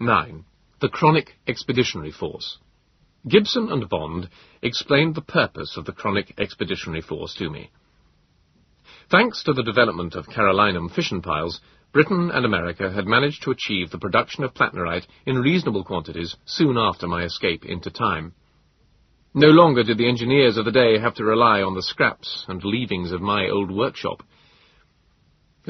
9. The Chronic Expeditionary Force. Gibson and Bond explained the purpose of the Chronic Expeditionary Force to me. Thanks to the development of Carolinum fission piles, Britain and America had managed to achieve the production of plattnerite in reasonable quantities soon after my escape into time. No longer did the engineers of the day have to rely on the scraps and leavings of my old workshop.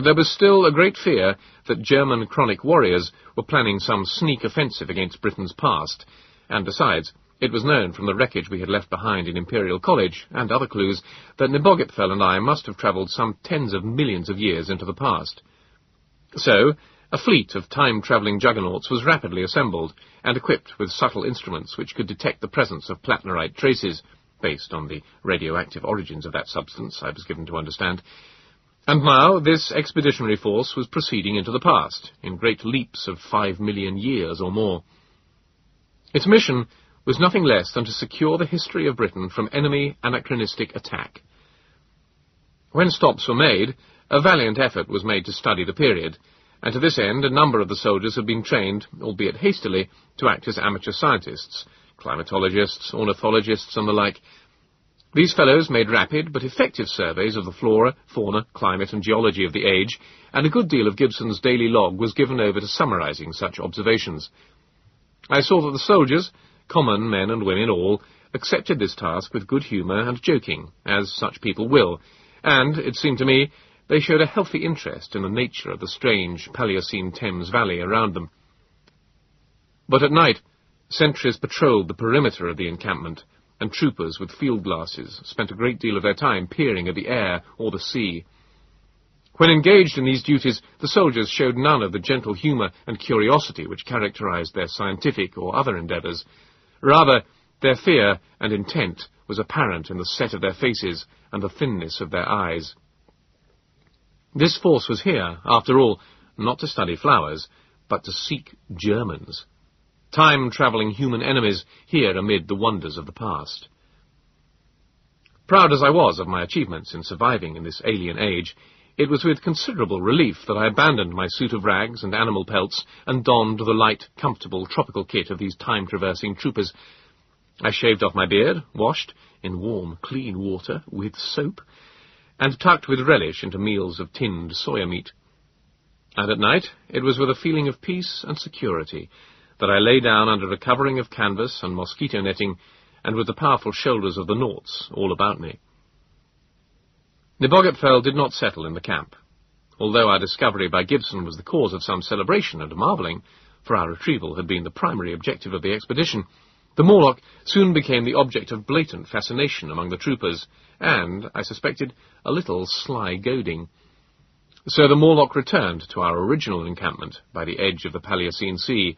There was still a great fear that German chronic warriors were planning some sneak offensive against Britain's past, and besides, it was known from the wreckage we had left behind in Imperial College, and other clues, that Nebogipfel and I must have travelled some tens of millions of years into the past. So, a fleet of time-travelling juggernauts was rapidly assembled, and equipped with subtle instruments which could detect the presence of platnerite traces, based on the radioactive origins of that substance, I was given to understand, and now this expeditionary force was proceeding into the past, in great leaps of five million years or more. Its mission was nothing less than to secure the history of Britain from enemy anachronistic attack. When stops were made, a valiant effort was made to study the period, and to this end a number of the soldiers had been trained, albeit hastily, to act as amateur scientists, climatologists, ornithologists, and the like, these fellows made rapid but effective surveys of the flora, fauna, climate and geology of the age, and a good deal of Gibson's daily log was given over to summarizing such observations. I saw that the soldiers, common men and women all, accepted this task with good humour and joking, as such people will, and, it seemed to me, they showed a healthy interest in the nature of the strange Paleocene Thames Valley around them. But at night, sentries patrolled the perimeter of the encampment, and troopers with field glasses spent a great deal of their time peering at the air or the sea. When engaged in these duties, the soldiers showed none of the gentle humour and curiosity which characterized their scientific or other endeavours. Rather, their fear and intent was apparent in the set of their faces and the thinness of their eyes. This force was here, after all, not to study flowers, but to seek Germans time-travelling human enemies here amid the wonders of the past. Proud as I was of my achievements in surviving in this alien age, it was with considerable relief that I abandoned my suit of rags and animal pelts and donned the light, comfortable tropical kit of these time-traversing troopers. I shaved off my beard, washed, in warm, clean water, with soap, and tucked with relish into meals of tinned soya meat. And at night, it was with a feeling of peace and security that I lay down under a covering of canvas and mosquito netting, and with the powerful shoulders of the Nauts all about me. Nebogipfel did not settle in the camp. Although our discovery by Gibson was the cause of some celebration and marvelling, for our retrieval had been the primary objective of the expedition, the Morlock soon became the object of blatant fascination among the troopers, and, I suspected, a little sly goading. So the Morlock returned to our original encampment by the edge of the Paleocene Sea,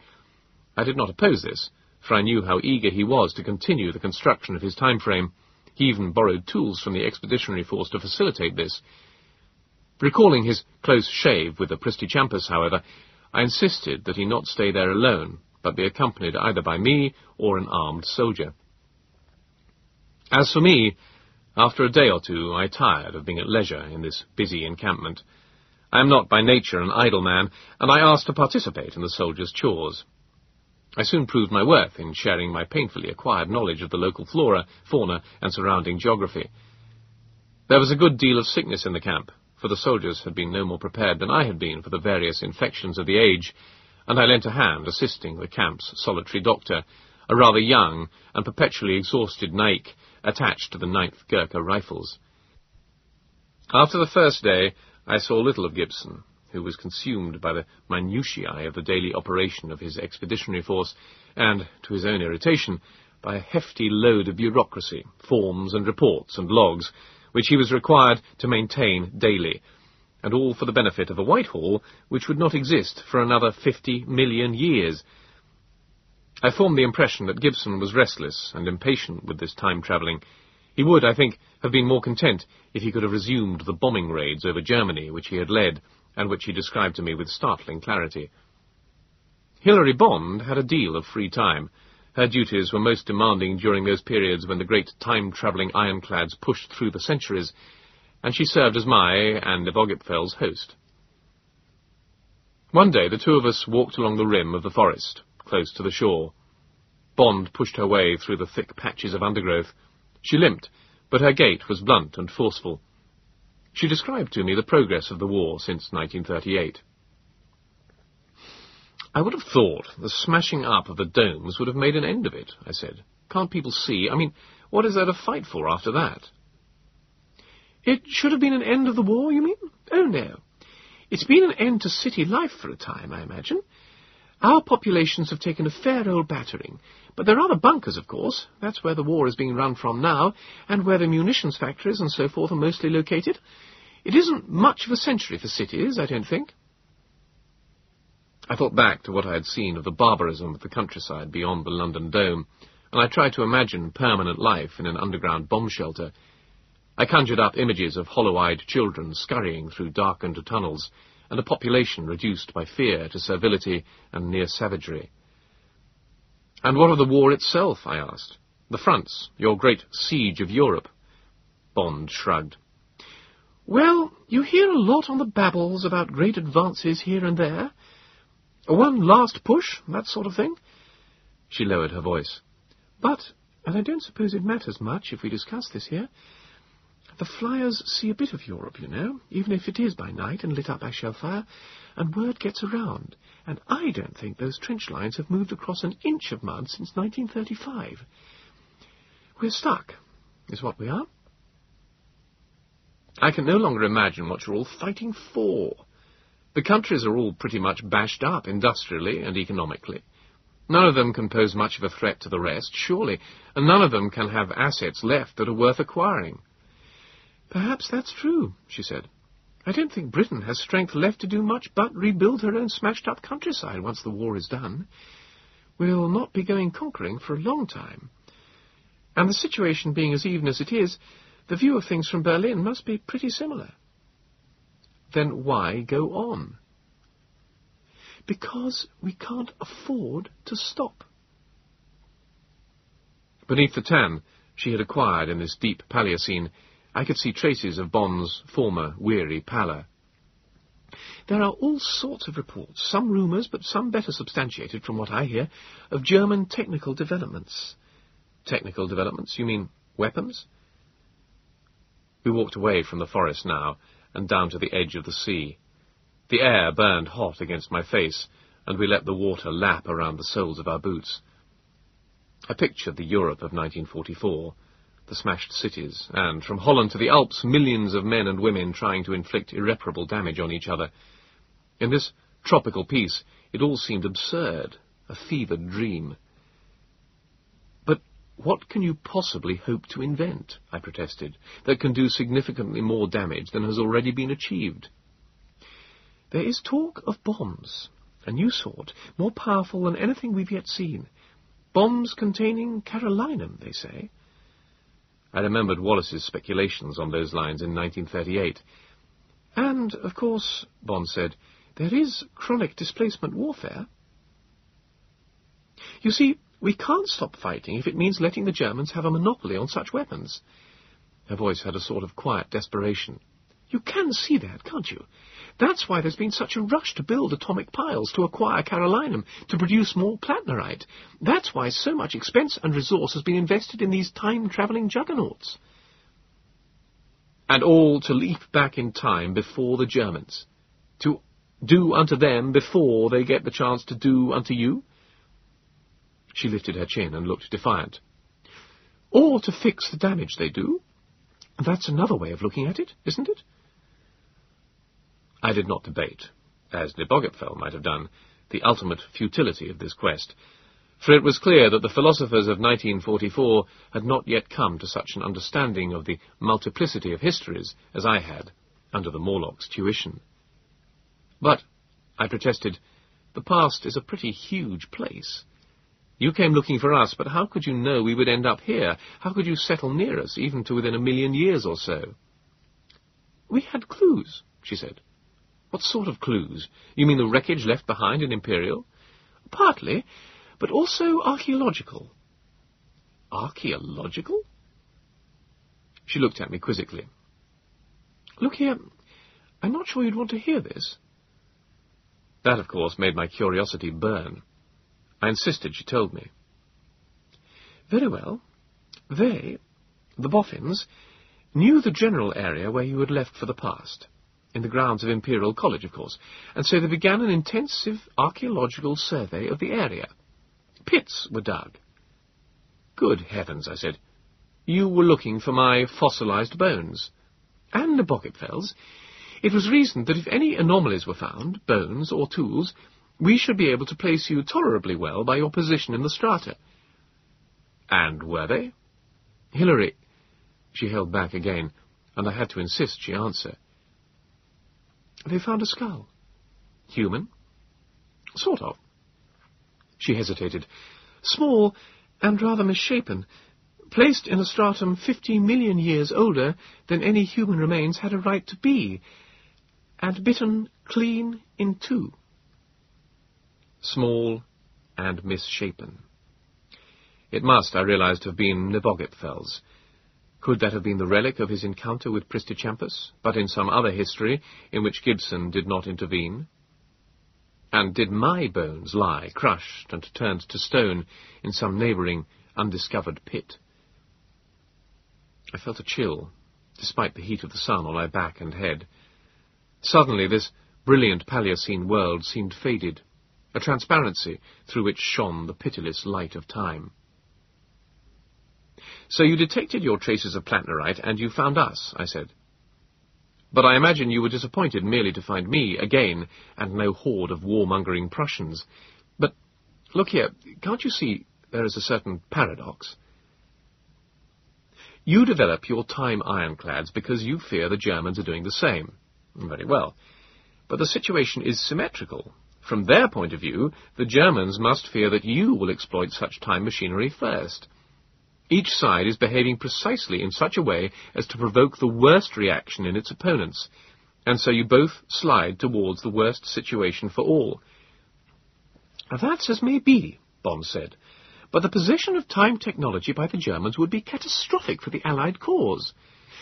I did not oppose this, for I knew how eager he was to continue the construction of his time frame. He even borrowed tools from the expeditionary force to facilitate this. Recalling his close shave with the Pristichampus, however, I insisted that he not stay there alone, but be accompanied either by me or an armed soldier. As for me, after a day or two I tired of being at leisure in this busy encampment. I am not by nature an idle man, and I asked to participate in the soldiers' chores. I soon proved my worth in sharing my painfully acquired knowledge of the local flora, fauna, and surrounding geography. There was a good deal of sickness in the camp, for the soldiers had been no more prepared than I had been for the various infections of the age, and I lent a hand assisting the camp's solitary doctor, a rather young and perpetually exhausted Naik attached to the 9th Gurkha Rifles. After the first day, I saw little of Gibson, who was consumed by the minutiae of the daily operation of his expeditionary force, and, to his own irritation, by a hefty load of bureaucracy, forms and reports and logs, which he was required to maintain daily, and all for the benefit of a Whitehall which would not exist for another fifty million years. I formed the impression that Gibson was restless and impatient with this time-travelling. He would, I think, have been more content if he could have resumed the bombing raids over Germany which he had led and which he described to me with startling clarity. Hilary Bond had a deal of free time. Her duties were most demanding during those periods when the great time-travelling ironclads pushed through the centuries, and she served as my and Nebogipfel's host. One day the two of us walked along the rim of the forest, close to the shore. Bond pushed her way through the thick patches of undergrowth. She limped, but her gait was blunt and forceful. She described to me the progress of the war since 1938. I would have thought the smashing up of the domes would have made an end of it, I said. Can't people see? I mean, what is there to fight for after that? It should have been an end of the war, you mean? Oh, no. It's been an end to city life for a time, I imagine. Our populations have taken a fair old battering, but there are the bunkers, of course. That's where the war is being run from now, and where the munitions factories and so forth are mostly located. It isn't much of a century for cities, I don't think. I thought back to what I had seen of the barbarism of the countryside beyond the London Dome, and I tried to imagine permanent life in an underground bomb shelter. I conjured up images of hollow-eyed children scurrying through darkened tunnels, and a population reduced by fear to servility and near savagery. And what of the war itself? I asked. The fronts, your great siege of Europe. Bond shrugged. Well, you hear a lot on the babbles about great advances here and there. One last push, that sort of thing. She lowered her voice. But, and I don't suppose it matters much if we discuss this here, the flyers see a bit of Europe, you know, even if it is by night and lit up by shell fire, and word gets around. And I don't think those trench lines have moved across an inch of mud since 1935. We're stuck, is what we are. I can no longer imagine what you're all fighting for. The countries are all pretty much bashed up industrially and economically. None of them can pose much of a threat to the rest, surely, and none of them can have assets left that are worth acquiring. Perhaps that's true, she said. I don't think Britain has strength left to do much but rebuild her own smashed-up countryside once the war is done. We'll not be going conquering for a long time. And the situation being as even as it is, the view of things from Berlin must be pretty similar. Then why go on? Because we can't afford to stop. Beneath the tan she had acquired in this deep Paleocene, I could see traces of Bond's former weary pallor. There are all sorts of reports, some rumours, but some better substantiated from what I hear, of German technical developments. Technical developments? You mean weapons? We walked away from the forest now, and down to the edge of the sea. The air burned hot against my face, and we let the water lap around the soles of our boots. I pictured the Europe of 1944, the smashed cities, and from Holland to the Alps, millions of men and women trying to inflict irreparable damage on each other. In this tropical peace, it all seemed absurd, a fevered dream. But what can you possibly hope to invent, I protested, that can do significantly more damage than has already been achieved? There is talk of bombs, a new sort, more powerful than anything we've yet seen. Bombs containing carolinum, they say. I remembered Wallis's speculations on those lines in 1938. And, of course, Bond said, there is chronic displacement warfare. You see, we can't stop fighting if it means letting the Germans have a monopoly on such weapons. Her voice had a sort of quiet desperation. You can see that, can't you? That's why there's been such a rush to build atomic piles, to acquire carolinum, to produce more plattnerite. That's why so much expense and resource has been invested in these time-travelling juggernauts. And all to leap back in time before the Germans. To do unto them before they get the chance to do unto you? She lifted her chin and looked defiant. Or to fix the damage they do? That's another way of looking at it, isn't it? I did not debate, as Nebogipfel might have done, the ultimate futility of this quest, for it was clear that the philosophers of 1944 had not yet come to such an understanding of the multiplicity of histories as I had under the Morlocks' tuition. But, I protested, the past is a pretty huge place. You came looking for us, but how could you know we would end up here? How could you settle near us, even to within a million years or so? We had clues, she said. What sort of clues? You mean the wreckage left behind in Imperial? Partly, but also archaeological. Archaeological? She looked at me quizzically. Look here, I'm not sure you'd want to hear this. That, of course, made my curiosity burn. I insisted she told me. Very well. They, the Boffins, knew the general area where you had left for the past, in the grounds of Imperial College, of course, and so they began an intensive archaeological survey of the area. Pits were dug. Good heavens, I said. You were looking for my fossilized bones. And the Nebogipfels. It was reasoned that if any anomalies were found, bones or tools, we should be able to place you tolerably well by your position in the strata. And were they? Hilary, she held back again, and I had to insist she answer. They found a skull. Human? Sort of. She hesitated. Small and rather misshapen, placed in a stratum fifty million years older than any human remains had a right to be, and bitten clean in two. Small and misshapen. It must, I realized, have been Nebogipfels, could that have been the relic of his encounter with Pristichampus, but in some other history in which Gibson did not intervene? And did my bones lie, crushed and turned to stone, in some neighbouring, undiscovered pit? I felt a chill, despite the heat of the sun on my back and head. Suddenly this brilliant Paleocene world seemed faded, a transparency through which shone the pitiless light of time. So you detected your traces of plattnerite, and you found us, I said. But I imagine you were disappointed merely to find me again, and no horde of warmongering Prussians. But, look here, can't you see there is a certain paradox? You develop your time ironclads because you fear the Germans are doing the same. Very well. But the situation is symmetrical. From their point of view, the Germans must fear that you will exploit such time machinery first. Each side is behaving precisely in such a way as to provoke the worst reaction in its opponents, and so you both slide towards the worst situation for all. That's as may be, Bond said, but the possession of time technology by the Germans would be catastrophic for the Allied cause.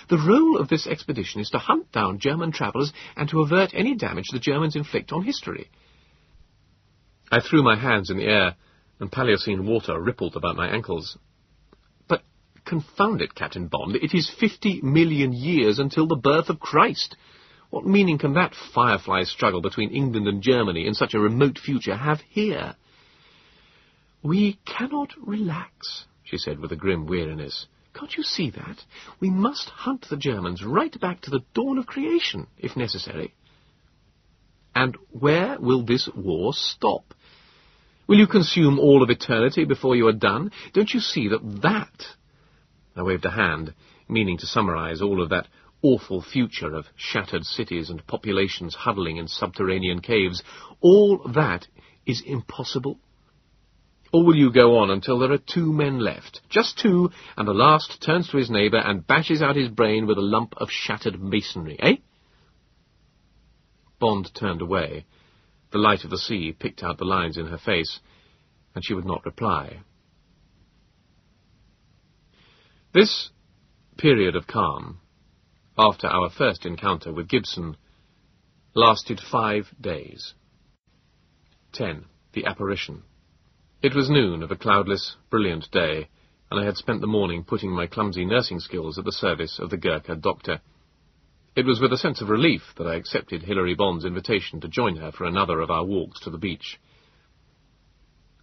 The role of this expedition is to hunt down German travellers and to avert any damage the Germans inflict on history. I threw my hands in the air, and Paleocene water rippled about my ankles. Confound it, Captain Bond, it is fifty million years until the birth of Christ. What meaning can that firefly struggle between England and Germany in such a remote future have here? We cannot relax, she said with a grim weariness. Can't you see that? We must hunt the Germans right back to the dawn of creation, if necessary. And where will this war stop? Will you consume all of eternity before you are done? Don't you see that that I waved a hand, meaning to summarize all of that awful future of shattered cities and populations huddling in subterranean caves. All that is impossible. Or will you go on until there are two men left? Just two, and the last turns to his neighbour and bashes out his brain with a lump of shattered masonry, eh? Bond turned away. The light of the sea picked out the lines in her face, and she would not reply. This period of calm, after our first encounter with Gibson, lasted five days. 10. The apparition. It was noon of a cloudless, brilliant day, and I had spent the morning putting my clumsy nursing skills at the service of the Gurkha doctor. It was with a sense of relief that I accepted Hilary Bond's invitation to join her for another of our walks to the beach.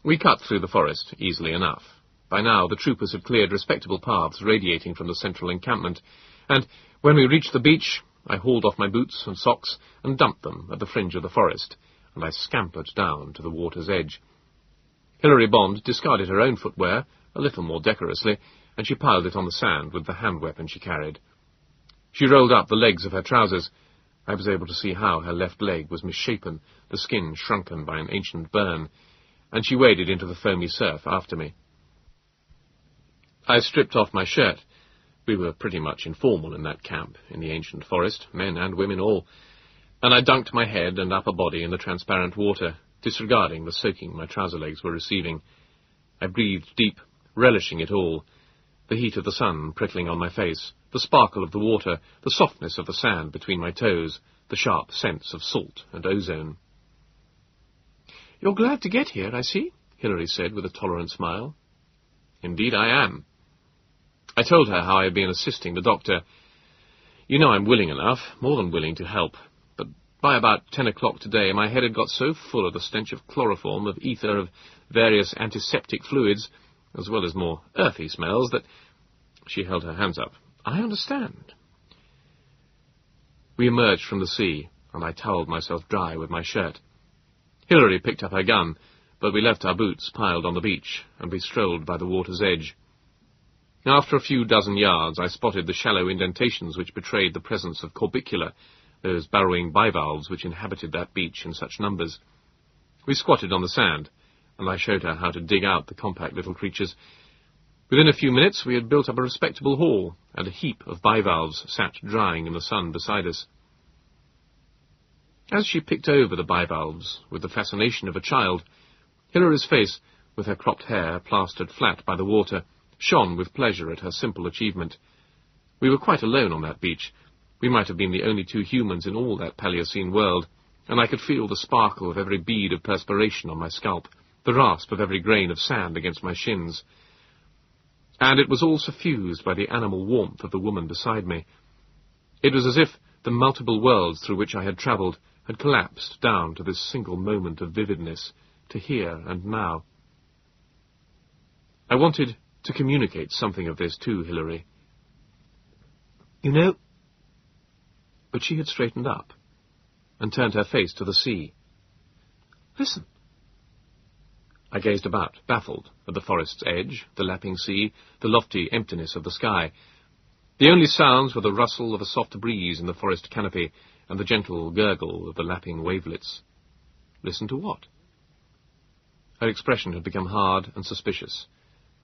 We cut through the forest easily enough. By now, the troopers had cleared respectable paths radiating from the central encampment, and when we reached the beach, I hauled off my boots and socks and dumped them at the fringe of the forest, and I scampered down to the water's edge. Hilary Bond discarded her own footwear, a little more decorously, and she piled it on the sand with the hand weapon she carried. She rolled up the legs of her trousers. I was able to see how her left leg was misshapen, the skin shrunken by an ancient burn, and she waded into the foamy surf after me. I stripped off my shirt. We were pretty much informal in that camp, in the ancient forest, men and women all, and I dunked my head and upper body in the transparent water, disregarding the soaking my trouser legs were receiving. I breathed deep, relishing it all, the heat of the sun prickling on my face, the sparkle of the water, the softness of the sand between my toes, the sharp sense of salt and ozone. You're glad to get here, I see, Hilary said with a tolerant smile. Indeed I am. I told her how I had been assisting the doctor. You know I'm willing enough, more than willing to help, but by about ten o'clock today my head had got so full of the stench of chloroform, of ether, of various antiseptic fluids, as well as more earthy smells, that she held her hands up. I understand. We emerged from the sea, and I towelled myself dry with my shirt. Hilary picked up her gun, but we left our boots piled on the beach, and we strolled by the water's edge. After a few dozen yards, I spotted the shallow indentations which betrayed the presence of corbicula, those burrowing bivalves which inhabited that beach in such numbers. We squatted on the sand, and I showed her how to dig out the compact little creatures. Within a few minutes we had built up a respectable haul, and a heap of bivalves sat drying in the sun beside us. As she picked over the bivalves with the fascination of a child, Hilary's face, with her cropped hair plastered flat by the water, shone with pleasure at her simple achievement. We were quite alone on that beach. We might have been the only two humans in all that Paleocene world, and I could feel the sparkle of every bead of perspiration on my scalp, the rasp of every grain of sand against my shins. And it was all suffused by the animal warmth of the woman beside me. It was as if the multiple worlds through which I had travelled had collapsed down to this single moment of vividness, to here and now. I wanted to communicate something of this to Hilary. You know... But she had straightened up and turned her face to the sea. Listen. I gazed about, baffled, at the forest's edge, the lapping sea, the lofty emptiness of the sky. The only sounds were the rustle of a soft breeze in the forest canopy and the gentle gurgle of the lapping wavelets. Listen to what? Her expression had become hard and suspicious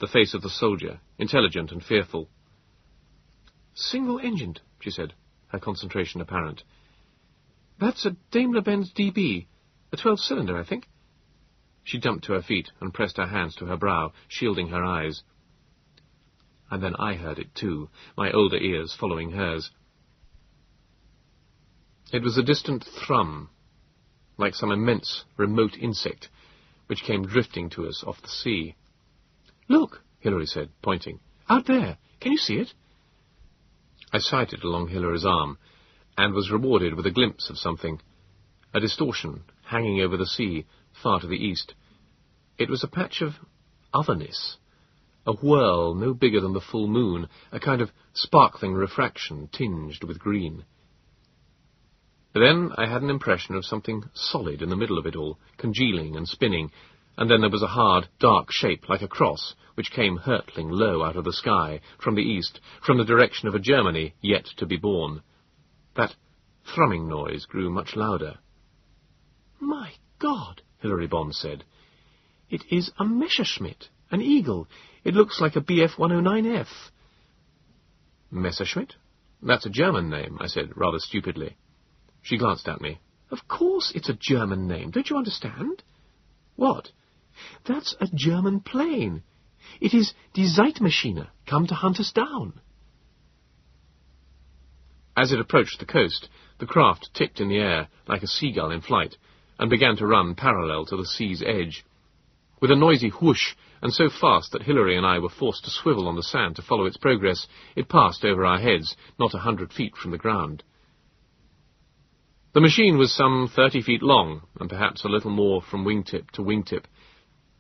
the face of the soldier, intelligent and fearful. Single-engined, she said, her concentration apparent. That's a Daimler-Benz DB, a 12-cylinder, I think. She jumped to her feet and pressed her hands to her brow, shielding her eyes. And then I heard it too, my older ears following hers. It was a distant thrum, like some immense, remote insect, which came drifting to us off the sea. Look, Hilary said, pointing. Out there. Can you see it? I sighted along Hilary's arm, and was rewarded with a glimpse of something. A distortion, hanging over the sea, far to the east. It was a patch of otherness, a whirl no bigger than the full moon, a kind of sparkling refraction tinged with green. Then I had an impression of something solid in the middle of it all, congealing and spinning, and then there was a hard, dark shape like a cross, which came hurtling low out of the sky, from the east, from the direction of a Germany yet to be born. That thrumming noise grew much louder. My God, Hilary Bond said. It is a Messerschmitt, an eagle. It looks like a Bf-109F. Messerschmitt? That's a German name, I said, rather stupidly. She glanced at me. Of course it's a German name. Don't you understand? What? That's a German plane. It is Die Zeitmaschine, come to hunt us down. As it approached the coast, the craft tipped in the air like a seagull in flight, and began to run parallel to the sea's edge. With a noisy whoosh, and so fast that Hilary and I were forced to swivel on the sand to follow its progress, it passed over our heads, not a hundred feet from the ground. The machine was some thirty feet long, and perhaps a little more from wingtip to wingtip.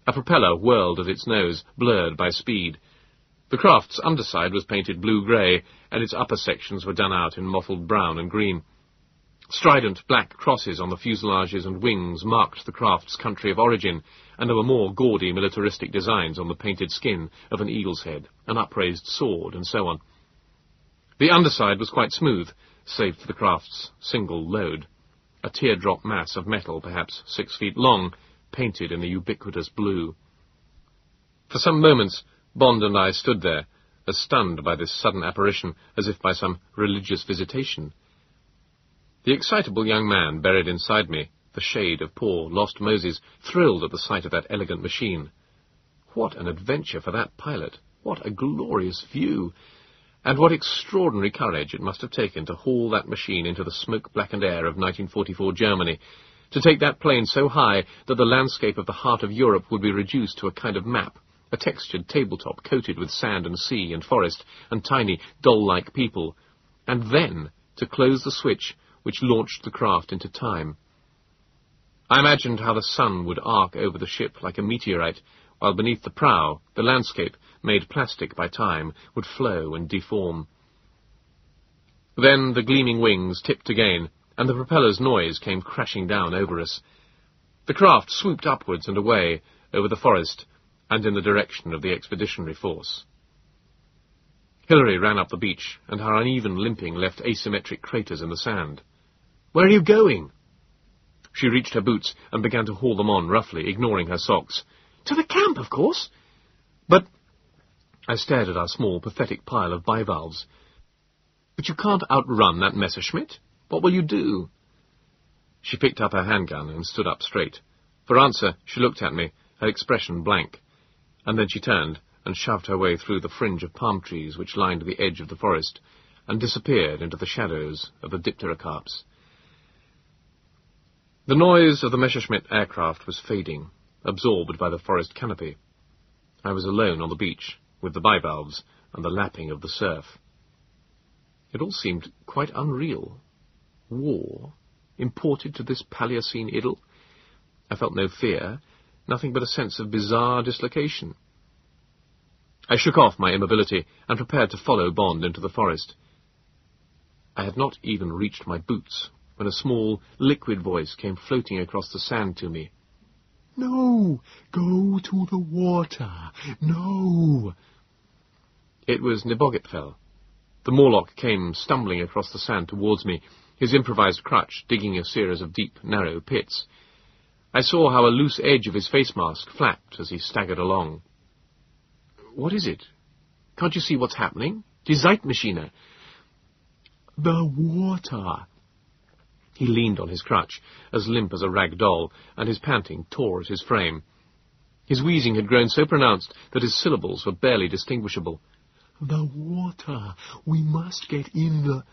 A propeller whirled at its nose, blurred by speed. The craft's underside was painted blue-grey, and its upper sections were done out in mottled brown and green. Strident black crosses on the fuselages and wings marked the craft's country of origin, and there were more gaudy militaristic designs on the painted skin of an eagle's head, an upraised sword, and so on. The underside was quite smooth, save for the craft's single load, a teardrop mass of metal perhaps six feet long, painted in the ubiquitous blue. For some moments, Bond and I stood there, as stunned by this sudden apparition, as if by some religious visitation. The excitable young man buried inside me, the shade of poor, lost Moses, thrilled at the sight of that elegant machine. What an adventure for that pilot! What a glorious view! And what extraordinary courage it must have taken to haul that machine into the smoke-blackened air of 1944 Germany, To take that plane so high that the landscape of the heart of Europe would be reduced to a kind of map, a textured tabletop coated with sand and sea and forest and tiny, doll-like people, and then to close the switch which launched the craft into time. I imagined how the sun would arc over the ship like a meteorite, while beneath the prow, the landscape, made plastic by time, would flow and deform. Then the gleaming wings tipped again, and the propeller's noise came crashing down over us. The craft swooped upwards and away, over the forest, and in the direction of the expeditionary force. Hilary ran up the beach, and her uneven limping left asymmetric craters in the sand. Where are you going? She reached her boots and began to haul them on roughly, ignoring her socks. To the camp, of course. But I stared at our small, pathetic pile of bivalves. But you can't outrun that Messerschmitt. What will you do? She picked up her handgun and stood up straight. For answer, she looked at me, her expression blank. And then she turned and shoved her way through the fringe of palm trees which lined the edge of the forest, and disappeared into the shadows of the dipterocarps. The noise of the Messerschmitt aircraft was fading, absorbed by the forest canopy. I was alone on the beach, with the bivalves and the lapping of the surf. It all seemed quite unreal. War, imported to this Paleocene idyll. I felt no fear, nothing but a sense of bizarre dislocation. I shook off my immobility and prepared to follow Bond into the forest. I had not even reached my boots when a small, liquid voice came floating across the sand to me. No, go to the water. No. It was Nebogipfel. The Morlock came stumbling across the sand towards me, his improvised crutch digging a series of deep, narrow pits. I saw how a loose edge of his face mask flapped as he staggered along. What is it? Can't you see what's happening? Die Zeitmaschine. The water. He leaned on his crutch, as limp as a rag doll, and his panting tore at his frame. His wheezing had grown so pronounced that his syllables were barely distinguishable. The water. We must get in the...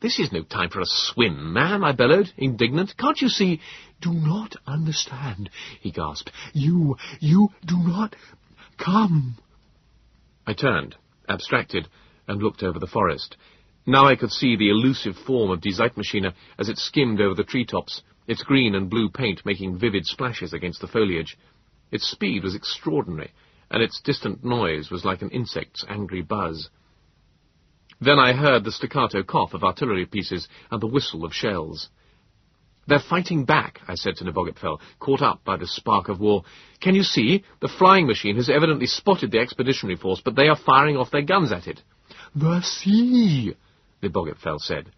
This is no time for a swim, man, I bellowed, indignant. Can't you see? Do not understand, he gasped. You, you do not... Come. I turned, abstracted, and looked over the forest. Now I could see the elusive form of Die Zeitmaschine as it skimmed over the treetops, its green and blue paint making vivid splashes against the foliage. Its speed was extraordinary, and its distant noise was like an insect's angry buzz. Then I heard the staccato cough of artillery pieces and the whistle of shells. They're fighting back, I said to Nebogipfel, caught up by the spark of war. Can you see? The flying machine has evidently spotted the expeditionary force, but they are firing off their guns at it. The sea! Nebogipfel said.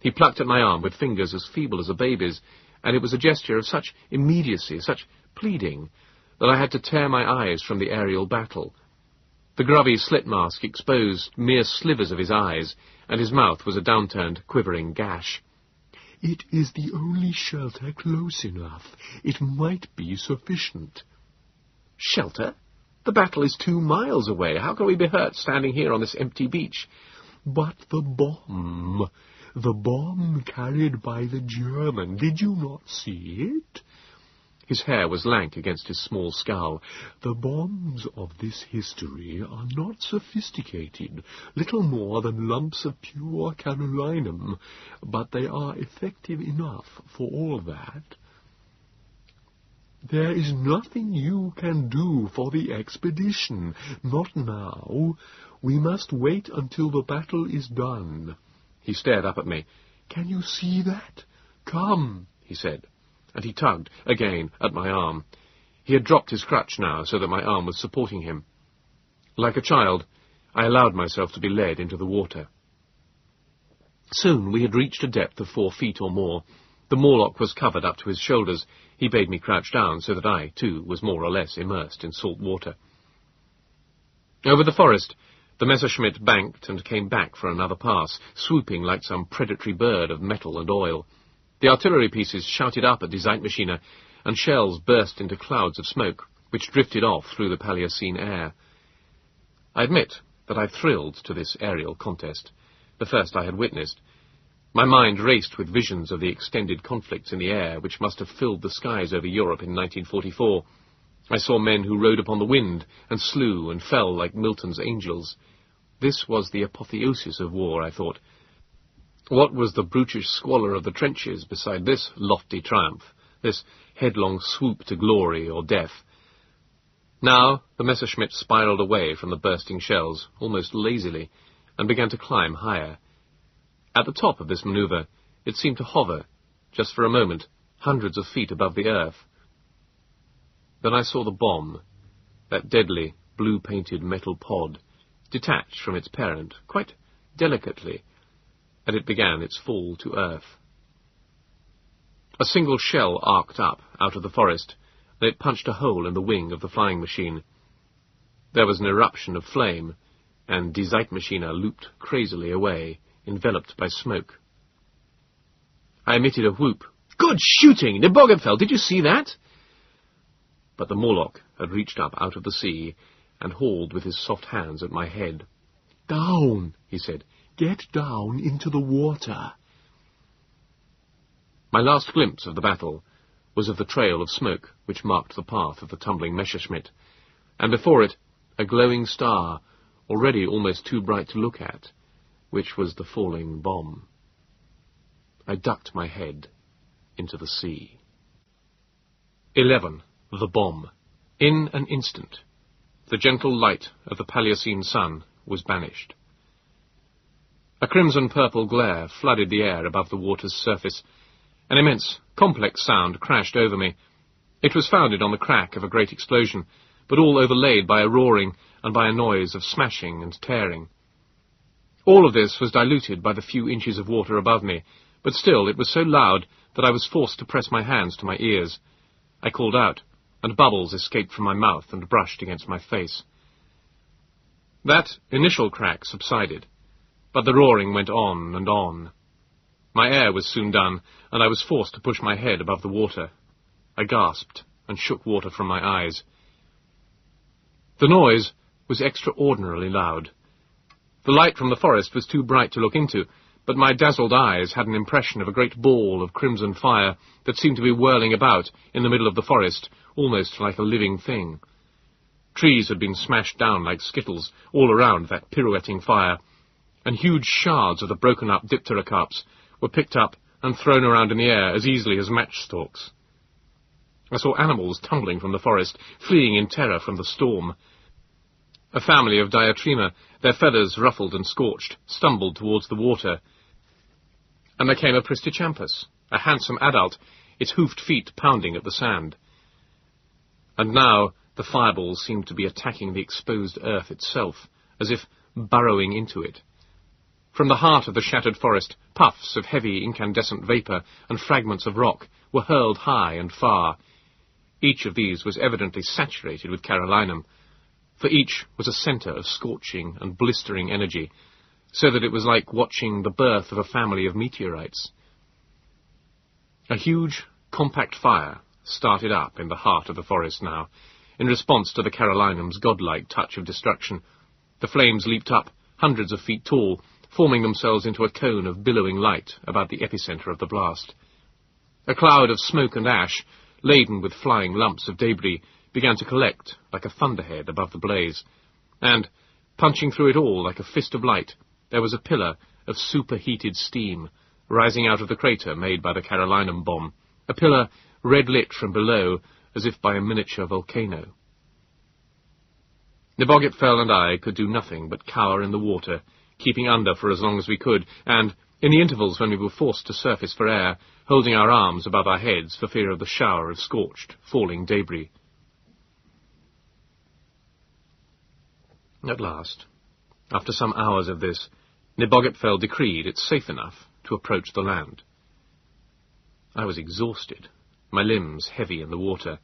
He plucked at my arm with fingers as feeble as a baby's, and it was a gesture of such immediacy, such pleading, that I had to tear my eyes from the aerial battle. The grubby slit mask exposed mere slivers of his eyes, and his mouth was a downturned, quivering gash. It is the only shelter close enough. It might be sufficient. Shelter? The battle is two miles away. How can we be hurt standing here on this empty beach? But the bomb, the bomb carried by the German, did you not see it? His hair was lank against his small skull. The bombs of this history are not sophisticated, little more than lumps of pure carolinum, but they are effective enough for all that. There is nothing you can do for the expedition, not now. We must wait until the battle is done. He stared up at me. Can you see that? Come, he said, and he tugged, again, at my arm. He had dropped his crutch now, so that my arm was supporting him. Like a child, I allowed myself to be led into the water. Soon we had reached a depth of four feet or more. The Morlock was covered up to his shoulders. He bade me crouch down, so that I, too, was more or less immersed in salt water. Over the forest, the Messerschmitt banked and came back for another pass, swooping like some predatory bird of metal and oil. The artillery pieces shouted up at Die Zeitmaschine, and shells burst into clouds of smoke, which drifted off through the Paleocene air. I admit that I thrilled to this aerial contest, the first I had witnessed, My mind raced with visions of the extended conflicts in the air which must have filled the skies over Europe in 1944. I saw men who rode upon the wind and slew and fell like Milton's angels. This was the apotheosis of war, I thought. What was the brutish squalor of the trenches beside this lofty triumph, this headlong swoop to glory or death? Now the Messerschmitt spiraled away from the bursting shells, almost lazily, and began to climb higher. At the top of this manoeuvre, it seemed to hover, just for a moment, hundreds of feet above the earth. Then I saw the bomb, that deadly, blue-painted metal pod, detached from its parent, quite delicately, and it began its fall to earth. A single shell arced up out of the forest, and it punched a hole in the wing of the flying machine. There was an eruption of flame, and Die Zeitmaschine looped crazily away, enveloped by smoke. I emitted a whoop. Good shooting! Nebogipfel, did you see that? But the Morlock had reached up out of the sea and hauled with his soft hands at my head. Down, he said. Get down into the water. My last glimpse of the battle was of the trail of smoke which marked the path of the tumbling Messerschmitt, and before it a glowing star, already almost too bright to look at, which was the falling bomb. I ducked my head into the sea. 11. The bomb. In an instant, the gentle light of the Paleocene sun was banished. A crimson-purple glare flooded the air above the water's surface. An immense, complex sound crashed over me. It was founded on the crack of a great explosion, but all overlaid by a roaring and by a noise of smashing and tearing. All of this was diluted by the few inches of water above me, but still it was so loud that I was forced to press my hands to my ears. I called out, and bubbles escaped from my mouth and brushed against my face. That initial crack subsided. But the roaring went on and on. My air was soon done, and I was forced to push my head above the water. I gasped and shook water from my eyes. The noise was extraordinarily loud. The light from the forest was too bright to look into, but my dazzled eyes had an impression of a great ball of crimson fire that seemed to be whirling about in the middle of the forest, almost like a living thing. Trees had been smashed down like skittles all around that pirouetting fire, and huge shards of the broken-up dipterocarps were picked up and thrown around in the air as easily as match-stalks. I saw animals tumbling from the forest, fleeing in terror from the storm. A family of diatryma, their feathers ruffled and scorched, stumbled towards the water. And there came a Pristichampus, a handsome adult, its hoofed feet pounding at the sand. And now the fireballs seemed to be attacking the exposed earth itself, as if burrowing into it. From the heart of the shattered forest, puffs of heavy incandescent vapour and fragments of rock were hurled high and far. Each of these was evidently saturated with carolinum, for each was a centre of scorching and blistering energy, so that it was like watching the birth of a family of meteorites. A huge, compact fire started up in the heart of the forest now, in response to the carolinum's godlike touch of destruction. The flames leaped up, hundreds of feet tall, forming themselves into a cone of billowing light about the epicenter of the blast. A cloud of smoke and ash, laden with flying lumps of debris, began to collect like a thunderhead above the blaze, and, punching through it all like a fist of light, there was a pillar of superheated steam rising out of the crater made by the Carolinum bomb, a pillar red-lit from below as if by a miniature volcano. Nebogipfel and I could do nothing but cower in the water, keeping under for as long as we could, and, in the intervals when we were forced to surface for air, holding our arms above our heads for fear of the shower of scorched, falling debris. At last, after some hours of this, Nebogipfel decreed it safe enough to approach the land. I was exhausted, my limbs heavy in the water.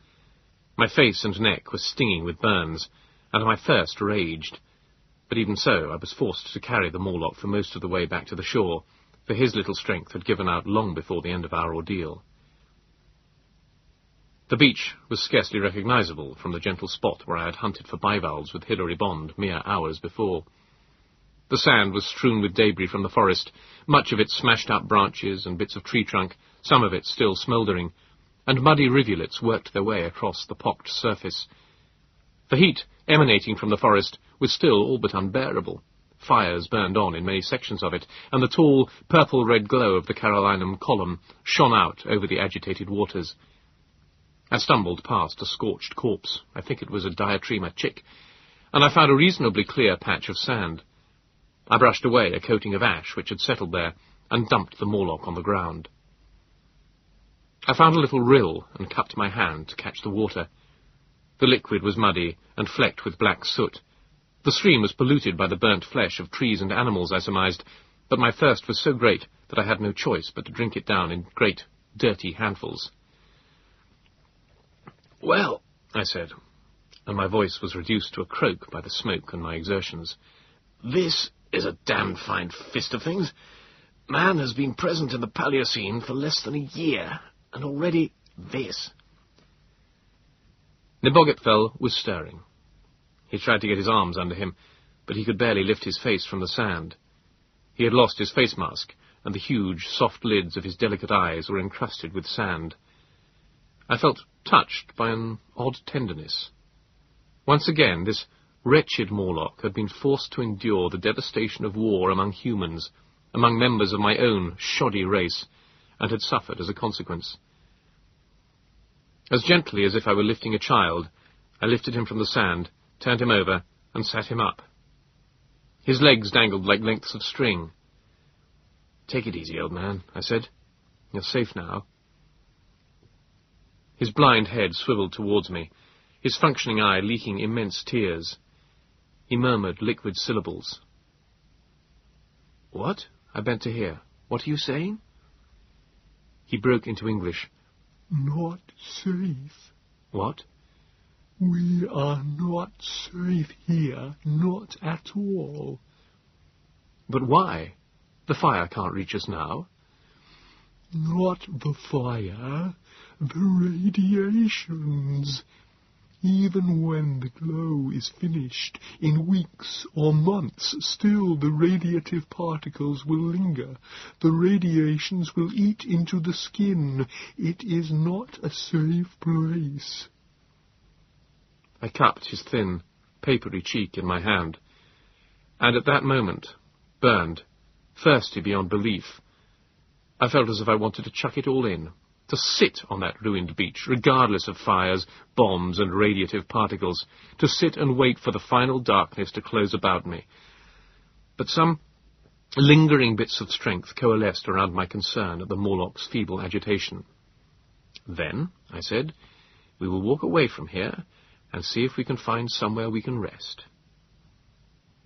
My face and neck were stinging with burns, and my thirst raged. But even so, I was forced to carry the Morlock for most of the way back to the shore, for his little strength had given out long before the end of our ordeal. The beach was scarcely recognizable from the gentle spot where I had hunted for bivalves with Hilary Bond mere hours before. The sand was strewn with debris from the forest, much of it smashed up branches and bits of tree trunk, some of it still smouldering, and muddy rivulets worked their way across the pocked surface. The heat emanating from the forest was still all but unbearable. Fires burned on in many sections of it, and the tall, purple-red glow of the Carolinum column shone out over the agitated waters. I stumbled past a scorched corpse, I think it was a diatryma chick, and I found a reasonably clear patch of sand. I brushed away a coating of ash which had settled there, and dumped the Morlock on the ground. I found a little rill and cupped my hand to catch the water. The liquid was muddy and flecked with black soot. The stream was polluted by the burnt flesh of trees and animals, I surmised, but my thirst was so great that I had no choice but to drink it down in great, dirty handfuls. Well, I said, and my voice was reduced to a croak by the smoke and my exertions, this is a damned fine fist of things. Man has been present in the Paleocene for less than a year, and already this. Nebogipfel was stirring. He tried to get his arms under him, but he could barely lift his face from the sand. He had lost his face mask, and the huge, soft lids of his delicate eyes were encrusted with sand. I felt touched by an odd tenderness. Once again, this wretched Morlock had been forced to endure the devastation of war among humans, among members of my own shoddy race, and had suffered as a consequence. As gently as if I were lifting a child, I lifted him from the sand, turned him over, and sat him up. His legs dangled like lengths of string. Take it easy, old man, I said. You're safe now. His blind head swiveled towards me, his functioning eye leaking immense tears. He murmured liquid syllables. What? I bent to hear. What are you saying? He broke into English. Not safe. What? We are not safe here, not at all. But why? The fire can't reach us now. Not the fire, the radiations. Even when the glow is finished, in weeks or months, still the radiative particles will linger. The radiations will eat into the skin. It is not a safe place. I cupped his thin, papery cheek in my hand, and at that moment, burned, thirsty beyond belief, I felt as if I wanted to chuck it all in to sit on that ruined beach, regardless of fires, bombs, and radiative particles, to sit and wait for the final darkness to close about me. But some lingering bits of strength coalesced around my concern at the Morlock's feeble agitation. Then, I said, we will walk away from here and see if we can find somewhere we can rest.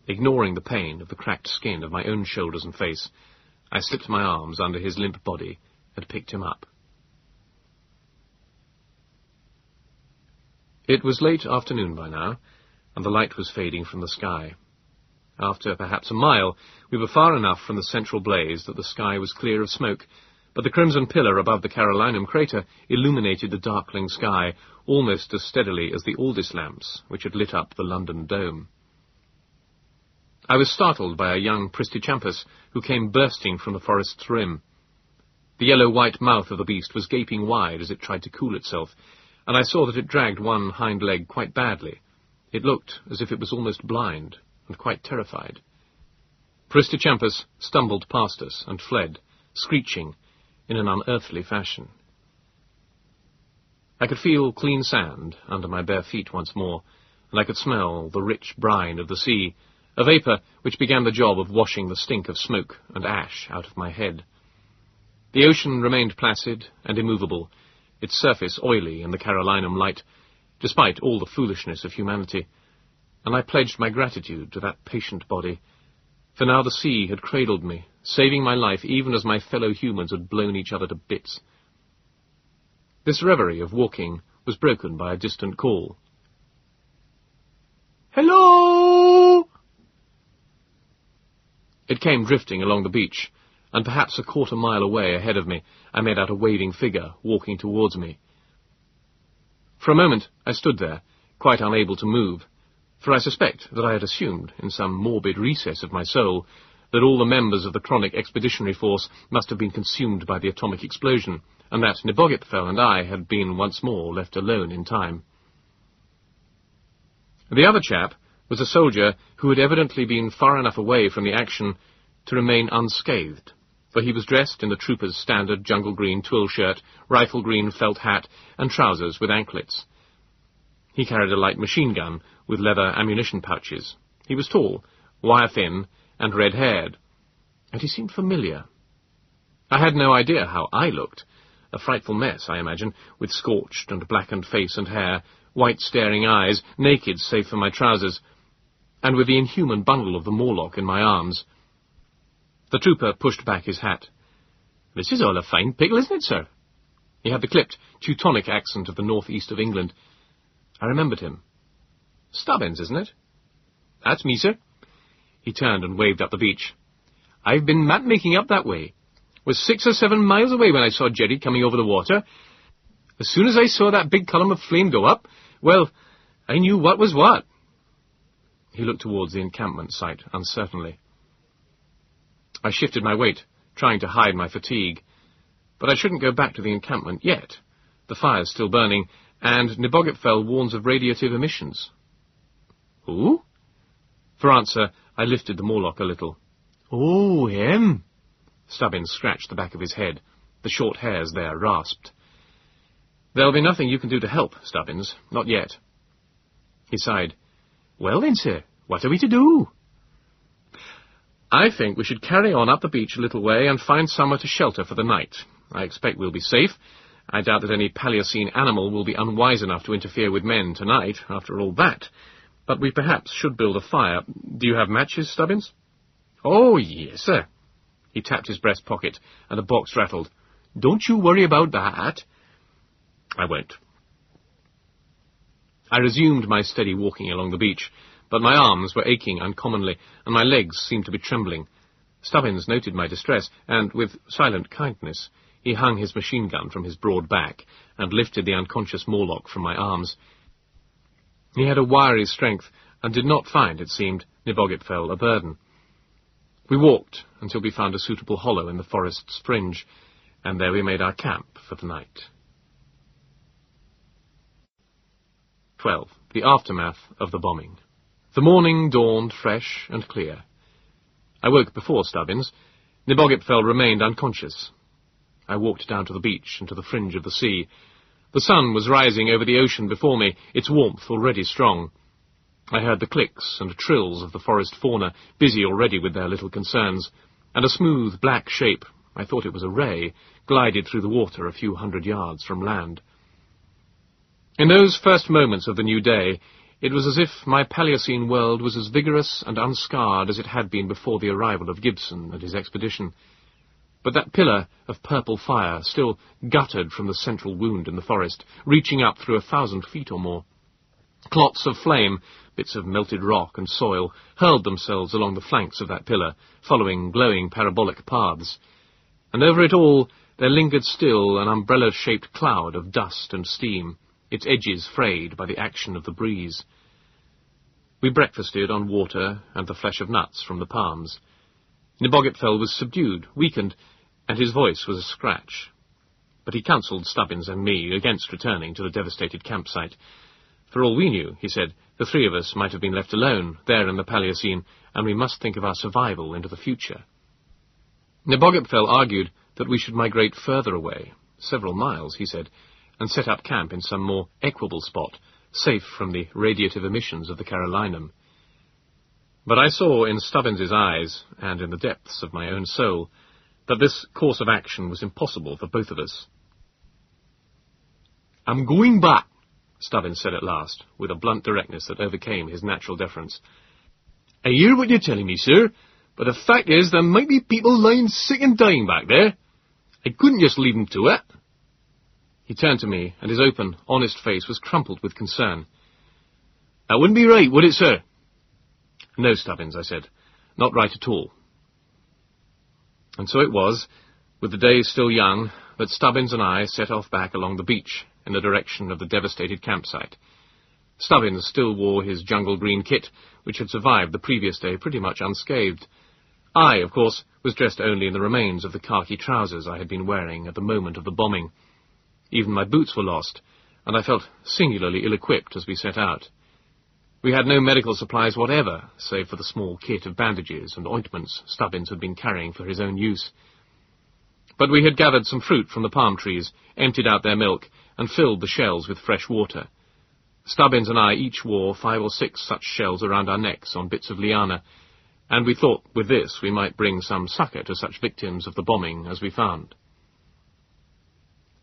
Ignoring the pain of the cracked skin of my own shoulders and face, I slipped my arms under his limp body and picked him up. It was late afternoon by now, and the light was fading from the sky. After perhaps a mile, we were far enough from the central blaze that the sky was clear of smoke, but the crimson pillar above the Carolinum crater illuminated the darkling sky almost as steadily as the Aldis lamps which had lit up the London dome. I was startled by a young Pristichampus who came bursting from the forest's rim. The yellow-white mouth of the beast was gaping wide as it tried to cool itself, and I saw that it dragged one hind leg quite badly. It looked as if it was almost blind, and quite terrified. Pristichampus stumbled past us and fled, screeching, in an unearthly fashion. I could feel clean sand under my bare feet once more, and I could smell the rich brine of the sea, a vapour which began the job of washing the stink of smoke and ash out of my head. The ocean remained placid and immovable, its surface oily in the Carolinum light, despite all the foolishness of humanity, and I pledged my gratitude to that patient body, for now the sea had cradled me, saving my life even as my fellow humans had blown each other to bits. This reverie of walking was broken by a distant call. Hello! It came drifting along the beach, and perhaps a quarter mile away ahead of me I made out a waving figure walking towards me. For a moment I stood there, quite unable to move, for I suspect that I had assumed, in some morbid recess of my soul, that all the members of the Chronic Expeditionary Force must have been consumed by the atomic explosion, and that Nebogipfel and I had been once more left alone in time. The other chap was a soldier who had evidently been far enough away from the action to remain unscathed, for he was dressed in the trooper's standard jungle green twill shirt, rifle green felt hat, and trousers with anklets. He carried a light machine gun with leather ammunition pouches. He was tall, wire-thin, and red-haired, and he seemed familiar. I had no idea how I looked. A frightful mess, I imagine, with scorched and blackened face and hair, white staring eyes, naked save for my trousers, and with the inhuman bundle of the Morlock in my arms. The trooper pushed back his hat. This is all a fine pickle, isn't it, sir? He had the clipped, Teutonic accent of the north-east of England. I remembered him. Stubbins, isn't it? That's me, sir. He turned and waved up the beach. I've been map-making up that way. Was six or seven miles away when I saw Jerry coming over the water. As soon as I saw that big column of flame go up, well, I knew what was what. He looked towards the encampment site uncertainly. I shifted my weight, trying to hide my fatigue. But I shouldn't go back to the encampment yet. The fire's still burning, and Nebogipfel warns of radiative emissions. Who? For answer, I lifted the Morlock a little. Oh, him! Stubbins scratched the back of his head. The short hairs there rasped. There'll be nothing you can do to help, Stubbins. Not yet. He sighed. Well then, sir, what are we to do? I think we should carry on up the beach a little way and find somewhere to shelter for the night. I expect we'll be safe, I doubt that any Paleocene animal will be unwise enough to interfere with men tonight, after all that. But we perhaps should build a fire. Do you have matches, Stubbins? Oh, yes, sir. He tapped his breast pocket, and the box rattled. Don't you worry about that. I won't. I resumed my steady walking along the beach, but my arms were aching uncommonly, and my legs seemed to be trembling. Stubbins noted my distress, and, with silent kindness, he hung his machine gun from his broad back and lifted the unconscious Morlock from my arms. He had a wiry strength and did not find, it seemed, Nebogipfel a burden. We walked until we found a suitable hollow in the forest's fringe, and there we made our camp for the night. 12. The aftermath of the bombing. The morning dawned fresh and clear. I woke before Stubbins. Nebogipfel remained unconscious. I walked down to the beach and to the fringe of the sea. The sun was rising over the ocean before me, its warmth already strong. I heard the clicks and trills of the forest fauna, busy already with their little concerns, and a smooth black shape, I thought it was a ray, glided through the water a few hundred yards from land. In those first moments of the new day, it was as if my Paleocene world was as vigorous and unscarred as it had been before the arrival of Gibson and his expedition but that pillar of purple fire still guttered from the central wound in the forest, reaching up through a thousand feet or more. Clots of flame, bits of melted rock and soil, hurled themselves along the flanks of that pillar, following glowing parabolic paths. And over it all there lingered still an umbrella-shaped cloud of dust and steam, its edges frayed by the action of the breeze. We breakfasted on water and the flesh of nuts from the palms. Nebogipfel was subdued, weakened, and his voice was a scratch. But he counselled Stubbins and me against returning to the devastated campsite. For all we knew, he said, the three of us might have been left alone, there in the Paleocene, and we must think of our survival into the future. Nebogipfel argued that we should migrate further away, several miles, he said, and set up camp in some more equable spot, safe from the radiative emissions of the Carolinum. But I saw in Stubbins's eyes, and in the depths of my own soul, that this course of action was impossible for both of us. I'm going back, Stubbins said at last, with a blunt directness that overcame his natural deference. I hear what you're telling me, sir, but the fact is there might be people lying sick and dying back there. I couldn't just leave them to it. He turned to me, and his open, honest face was crumpled with concern. That wouldn't be right, would it, sir? No, Stubbins, I said. Not right at all. And so it was, with the day still young, that Stubbins and I set off back along the beach in the direction of the devastated campsite. Stubbins still wore his jungle green kit, which had survived the previous day pretty much unscathed. I, of course, was dressed only in the remains of the khaki trousers I had been wearing at the moment of the bombing. Even my boots were lost, and I felt singularly ill-equipped as we set out. We had no medical supplies whatever, save for the small kit of bandages and ointments Stubbins had been carrying for his own use. But we had gathered some fruit from the palm trees, emptied out their milk, and filled the shells with fresh water. Stubbins and I each wore five or six such shells around our necks on bits of liana, and we thought with this we might bring some succour to such victims of the bombing as we found.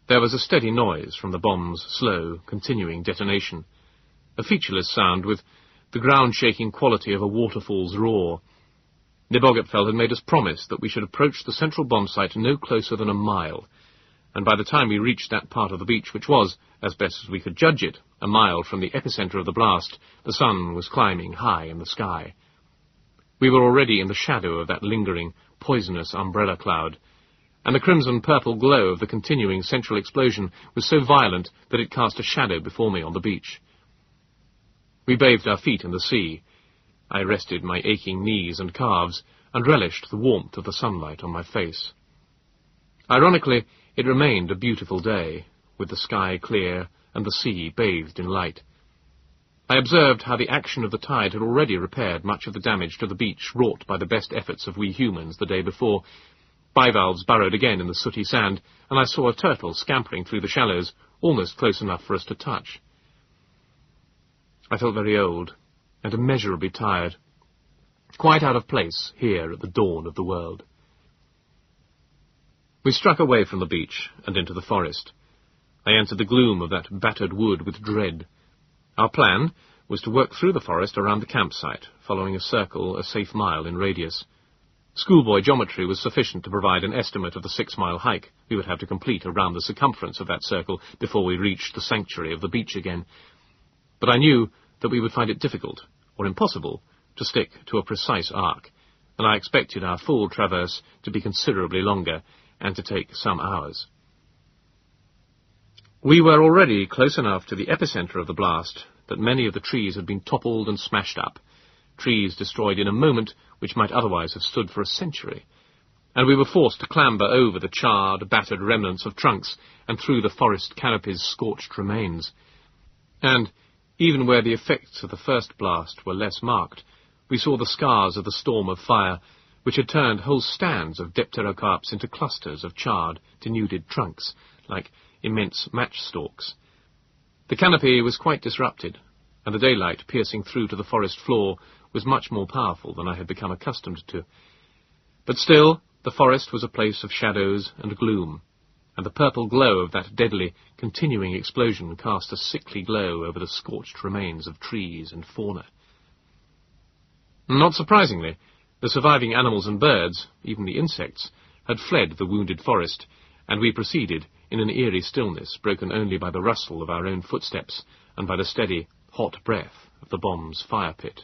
There was a steady noise from the bomb's slow, continuing detonation, a featureless sound with the ground-shaking quality of a waterfall's roar. Nebogipfel had made us promise that we should approach the central bomb site no closer than a mile, and by the time we reached that part of the beach which was, as best as we could judge it, a mile from the epicentre of the blast, the sun was climbing high in the sky. We were already in the shadow of that lingering, poisonous umbrella cloud, and the crimson-purple glow of the continuing central explosion was so violent that it cast a shadow before me on the beach. We bathed our feet in the sea. I rested my aching knees and calves, and relished the warmth of the sunlight on my face. Ironically, it remained a beautiful day, with the sky clear and the sea bathed in light. I observed how the action of the tide had already repaired much of the damage to the beach wrought by the best efforts of we humans the day before. Bivalves burrowed again in the sooty sand, and I saw a turtle scampering through the shallows, almost close enough for us to touch. I felt very old, and immeasurably tired, quite out of place here at the dawn of the world. We struck away from the beach and into the forest. I entered the gloom of that battered wood with dread. Our plan was to work through the forest around the campsite, following a circle a safe mile in radius. Schoolboy geometry was sufficient to provide an estimate of the six-mile hike we would have to complete around the circumference of that circle before we reached the sanctuary of the beach again. But I knew that we would find it difficult, or impossible, to stick to a precise arc, and I expected our full traverse to be considerably longer and to take some hours. We were already close enough to the epicenter of the blast that many of the trees had been toppled and smashed up, trees destroyed in a moment which might otherwise have stood for a century, and we were forced to clamber over the charred, battered remnants of trunks and through the forest canopy's scorched remains. And, even where the effects of the first blast were less marked, we saw the scars of the storm of fire, which had turned whole stands of dipterocarps into clusters of charred, denuded trunks, like immense match stalks. The canopy was quite disrupted, and the daylight piercing through to the forest floor was much more powerful than I had become accustomed to. But still, the forest was a place of shadows and gloom, and the purple glow of that deadly, continuing explosion cast a sickly glow over the scorched remains of trees and fauna. Not surprisingly, the surviving animals and birds, even the insects, had fled the wounded forest, and we proceeded, in an eerie stillness broken only by the rustle of our own footsteps and by the steady, hot breath of the bomb's fire pit.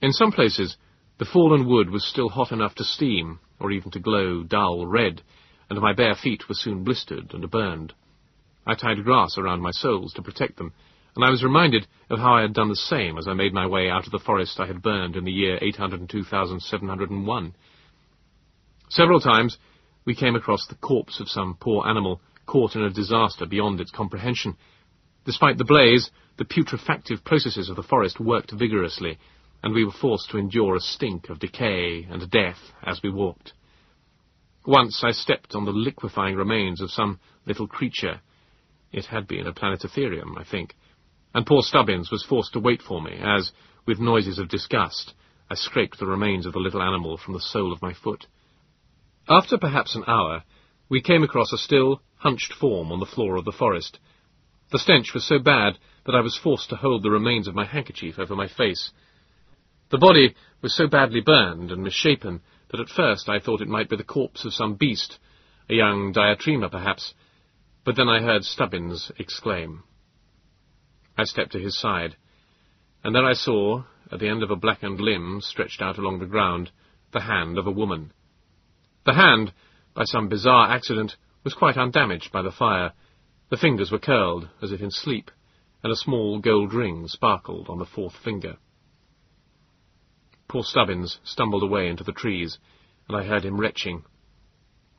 In some places, the fallen wood was still hot enough to steam, or even to glow dull red, and my bare feet were soon blistered and burned. I tied grass around my soles to protect them, and I was reminded of how I had done the same as I made my way out of the forest I had burned in the year 802,701. Several times we came across the corpse of some poor animal caught in a disaster beyond its comprehension. Despite the blaze, the putrefactive processes of the forest worked vigorously, and we were forced to endure a stink of decay and death as we walked. Once I stepped on the liquefying remains of some little creature. It had been a planetetherium, I think, and poor Stubbins was forced to wait for me as, with noises of disgust, I scraped the remains of the little animal from the sole of my foot. After perhaps an hour, we came across a still, hunched form on the floor of the forest. The stench was so bad that I was forced to hold the remains of my handkerchief over my face. The body was so badly burned and misshapen that at first I thought it might be the corpse of some beast, a young diatryma perhaps, but then I heard Stubbins exclaim. I stepped to his side, and there I saw, at the end of a blackened limb stretched out along the ground, the hand of a woman. The hand, by some bizarre accident, was quite undamaged by the fire, The fingers were curled, as if in sleep, and a small gold ring sparkled on the fourth finger. Poor Stubbins stumbled away into the trees, and I heard him retching.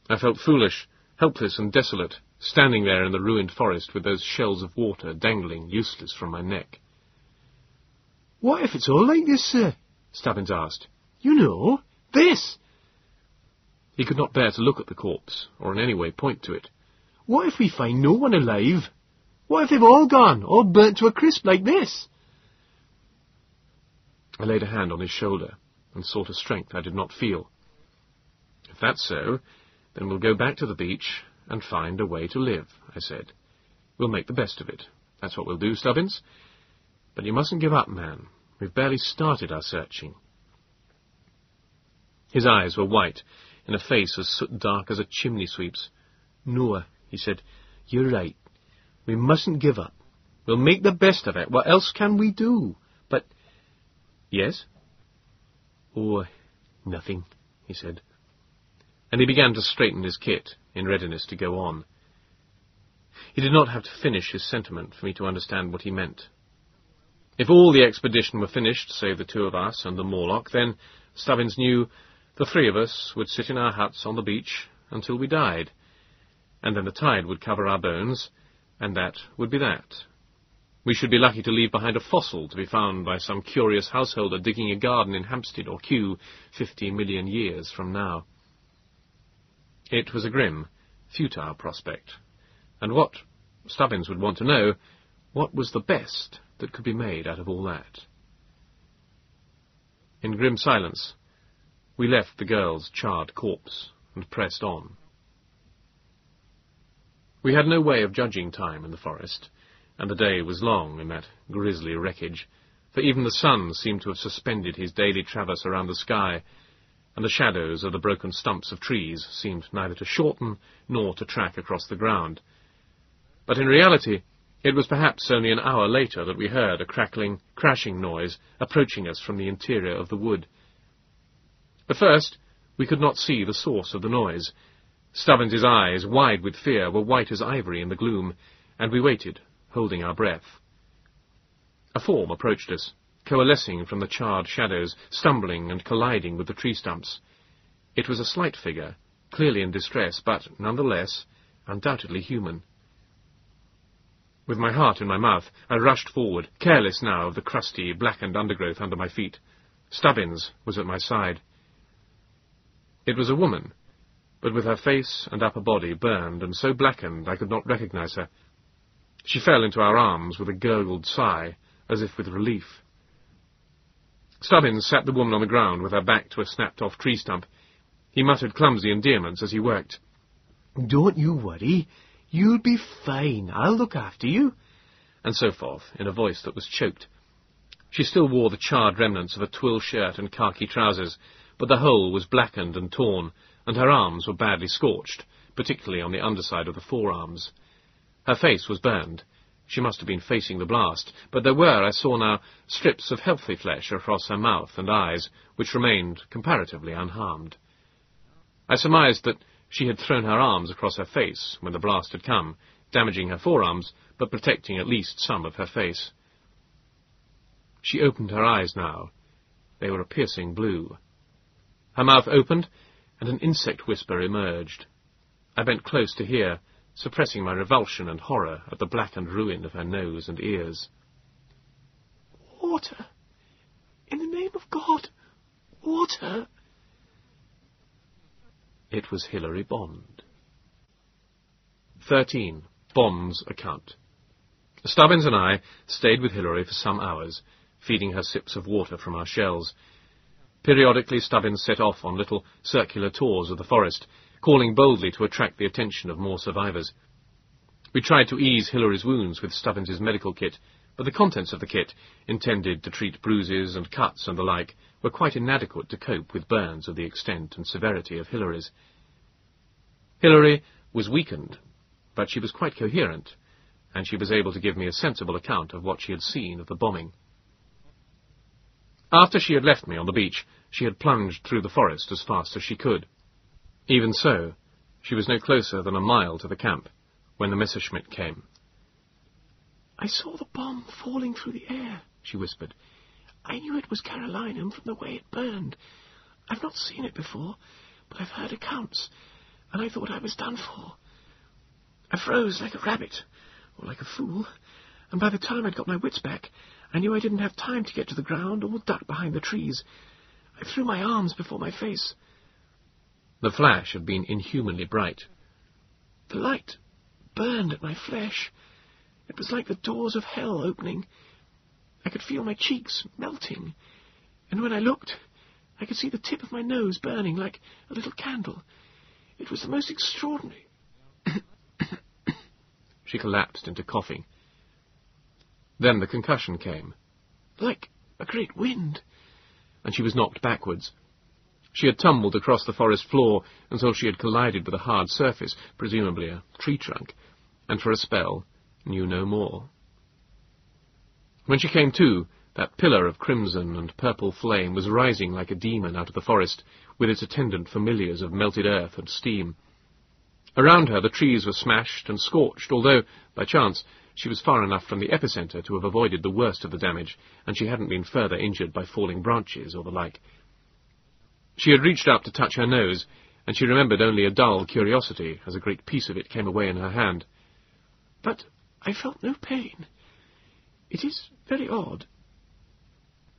I felt foolish, helpless and desolate, standing there in the ruined forest with those shells of water dangling useless from my neck. What if it's all like this, sir? Stubbins asked. You know, this. He could not bear to look at the corpse, or in any way point to it. What if we find no one alive? What if they've all gone, all burnt to a crisp like this? I laid a hand on his shoulder and sought a strength I did not feel. If that's so, then we'll go back to the beach and find a way to live, I said. We'll make the best of it. That's what we'll do, Stubbins. But you mustn't give up, man. We've barely started our searching. His eyes were white, in a face as soot dark as a chimney sweep's. Noah, he said, you're right. We mustn't give up. We'll make the best of it. What else can we do? Yes? Oh, nothing, he said. And he began to straighten his kit, in readiness to go on. He did not have to finish his sentiment for me to understand what he meant. If all the expedition were finished, save the two of us and the Morlock, then, Stubbins knew, the three of us would sit in our huts on the beach until we died, and then the tide would cover our bones, and that would be that. We should be lucky to leave behind a fossil to be found by some curious householder digging a garden in Hampstead or Kew fifty million years from now. It was a grim, futile prospect, and what, Stubbins would want to know, what was the best that could be made out of all that? In grim silence, we left the girl's charred corpse and pressed on. We had no way of judging time in the forest, and the day was long in that grisly wreckage, for even the sun seemed to have suspended his daily traverse around the sky, and the shadows of the broken stumps of trees seemed neither to shorten nor to track across the ground. But in reality, it was perhaps only an hour later that we heard a crackling, crashing noise approaching us from the interior of the wood. At first, we could not see the source of the noise. Stubbins's eyes, wide with fear, were white as ivory in the gloom, and we waited, holding our breath. A form approached us, coalescing from the charred shadows, stumbling and colliding with the tree stumps. It was a slight figure, clearly in distress, but, nonetheless, undoubtedly human. With my heart in my mouth, I rushed forward, careless now of the crusty, blackened undergrowth under my feet. Stubbins was at my side. It was a woman, but with her face and upper body burned and so blackened I could not recognize her. She fell into our arms with a gurgled sigh, as if with relief. Stubbins sat the woman on the ground with her back to a snapped-off tree stump. He muttered clumsy endearments as he worked. Don't you worry. You'll be fine. I'll look after you. And so forth, in a voice that was choked. She still wore the charred remnants of a twill shirt and khaki trousers, but the whole was blackened and torn, and her arms were badly scorched, particularly on the underside of the forearms. Her face was burned. She must have been facing the blast, but there were, I saw now, strips of healthy flesh across her mouth and eyes, which remained comparatively unharmed. I surmised that she had thrown her arms across her face when the blast had come, damaging her forearms, but protecting at least some of her face. She opened her eyes now. They were a piercing blue. Her mouth opened, and an insect whisper emerged. I bent close to hear, suppressing my revulsion and horror at the blackened ruin of her nose and ears. Water! In the name of God! Water! It was Hilary Bond. 13. Bond's account. Stubbins and I stayed with Hilary for some hours, feeding her sips of water from our shells. Periodically Stubbins set off on little circular tours of the forest, calling boldly to attract the attention of more survivors. We tried to ease Hilary's wounds with Stubbins's medical kit, but the contents of the kit, intended to treat bruises and cuts and the like, were quite inadequate to cope with burns of the extent and severity of Hilary's. Hilary was weakened, but she was quite coherent, and she was able to give me a sensible account of what she had seen of the bombing. After she had left me on the beach, she had plunged through the forest as fast as she could. Even so, she was no closer than a mile to the camp, when the Messerschmitt came. I saw the bomb falling through the air, she whispered. I knew it was Carolinum from the way it burned. I've not seen it before, but I've heard accounts, and I thought I was done for. I froze like a rabbit, or like a fool, and by the time I'd got my wits back, I knew I didn't have time to get to the ground or duck behind the trees. I threw my arms before my face. The flash had been inhumanly bright. The light burned at my flesh. It was like the doors of hell opening. I could feel my cheeks melting, and when I looked, I could see the tip of my nose burning like a little candle. It was the most extraordinary. she collapsed into coughing. Then the concussion came. Like a great wind. And she was knocked backwards. She had tumbled across the forest floor until she had collided with a hard surface, presumably a tree trunk, and for a spell knew no more. When she came to, that pillar of crimson and purple flame was rising like a demon out of the forest, with its attendant familiars of melted earth and steam. Around her the trees were smashed and scorched, although, by chance, she was far enough from the epicentre to have avoided the worst of the damage, and she hadn't been further injured by falling branches or the like. She had reached up to touch her nose, and she remembered only a dull curiosity as a great piece of it came away in her hand. But I felt no pain. It is very odd.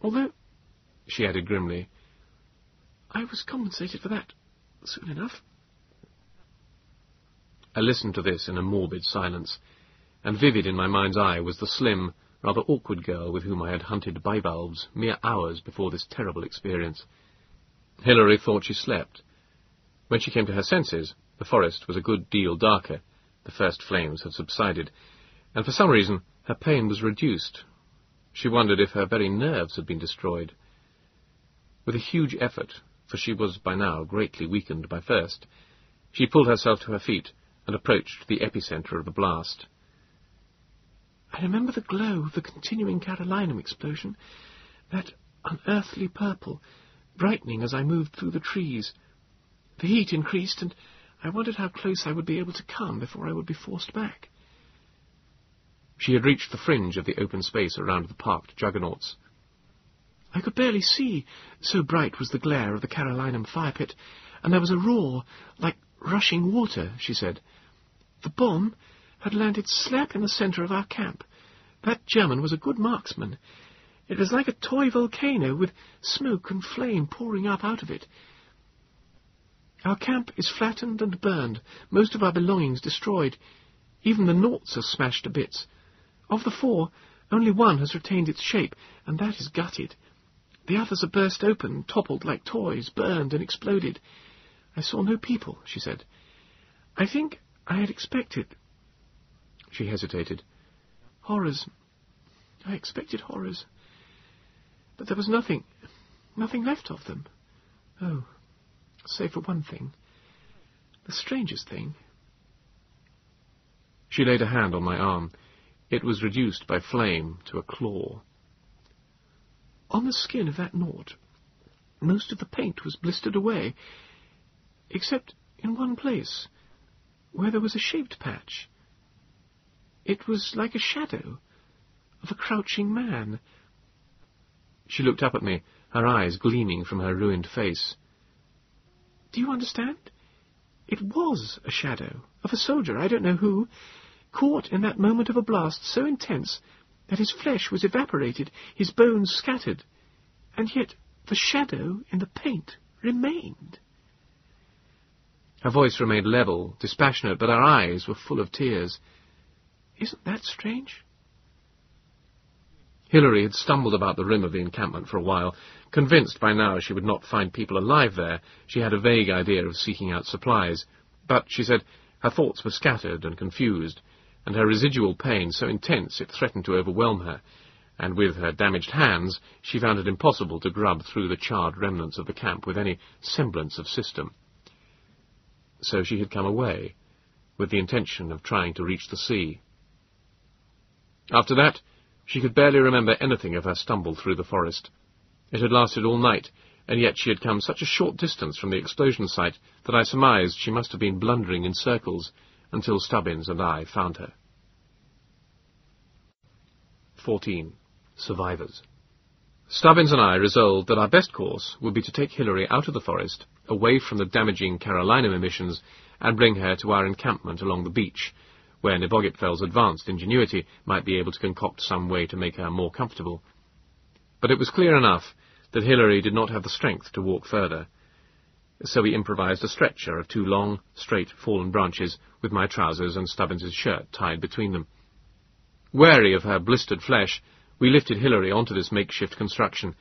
Although, she added grimly, I was compensated for that soon enough. I listened to this in a morbid silence and vivid in my mind's eye was the slim, rather awkward girl with whom I had hunted bivalves mere hours before this terrible experience. Hilary thought she slept. When she came to her senses, the forest was a good deal darker. The first flames had subsided, and for some reason her pain was reduced. She wondered if her very nerves had been destroyed. With a huge effort, for she was by now greatly weakened by thirst, she pulled herself to her feet and approached the epicentre of the blast. I remember the glow of the continuing Carolinum explosion, that unearthly purple, brightening as I moved through the trees. The heat increased, and I wondered how close I would be able to come before I would be forced back. She had reached the fringe of the open space around the parked juggernauts. I could barely see, so bright was the glare of the Carolinum fire pit, and there was a roar like rushing water, she said. The bomb had landed slap in the centre of our camp. That German was a good marksman. It was like a toy volcano with smoke and flame pouring up out of it. Our camp is flattened and burned, most of our belongings destroyed. Even the noughts are smashed to bits. Of the four, only one has retained its shape, and that is gutted. The others are burst open, toppled like toys, burned and exploded. I saw no people, she said. I think I had expected she hesitated. Horrors. I expected horrors. But there was nothing, nothing left of them. Oh, save for one thing. The strangest thing. She laid a hand on my arm. It was reduced by flame to a claw. On the skin of that nought, most of the paint was blistered away, except in one place, where there was a shaped patch. It was like a shadow of a crouching man. She looked up at me, her eyes gleaming from her ruined face. Do you understand? It was a shadow of a soldier, I don't know who, caught in that moment of a blast so intense that his flesh was evaporated, his bones scattered, and yet the shadow in the paint remained. Her voice remained level, dispassionate, but her eyes were full of tears. Isn't that strange? Hilary had stumbled about the rim of the encampment for a while. Convinced by now she would not find people alive there, she had a vague idea of seeking out supplies. But, she said, her thoughts were scattered and confused, and her residual pain so intense it threatened to overwhelm her, and with her damaged hands she found it impossible to grub through the charred remnants of the camp with any semblance of system. So she had come away, with the intention of trying to reach the sea. After that, she could barely remember anything of her stumble through the forest. It had lasted all night, and yet she had come such a short distance from the explosion site that I surmised she must have been blundering in circles, until Stubbins and I found her. 14. Survivors. Stubbins and I resolved that our best course would be to take Hilary out of the forest, away from the damaging Carolinum emissions, and bring her to our encampment along the beach, where Nebogipfel's advanced ingenuity might be able to concoct some way to make her more comfortable. But it was clear enough that Hilary did not have the strength to walk further, so we improvised a stretcher of two long, straight, fallen branches, with my trousers and Stubbins's shirt tied between them. Wary of her blistered flesh, we lifted Hilary onto this makeshift construction.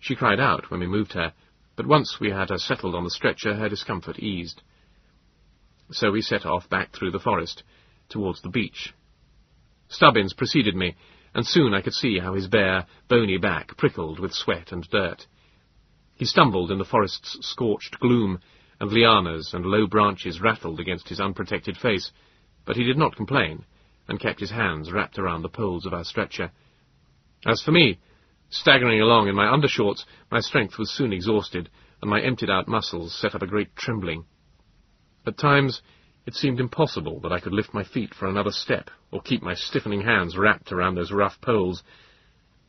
She cried out when we moved her, but once we had her settled on the stretcher, her discomfort eased. So we set off back through the forest, towards the beach. Stubbins preceded me, and soon I could see how his bare, bony back prickled with sweat and dirt. He stumbled in the forest's scorched gloom, and lianas and low branches rattled against his unprotected face, but he did not complain, and kept his hands wrapped around the poles of our stretcher. As for me, staggering along in my undershorts, my strength was soon exhausted, and my emptied-out muscles set up a great trembling. At times, it seemed impossible that I could lift my feet for another step, or keep my stiffening hands wrapped around those rough poles.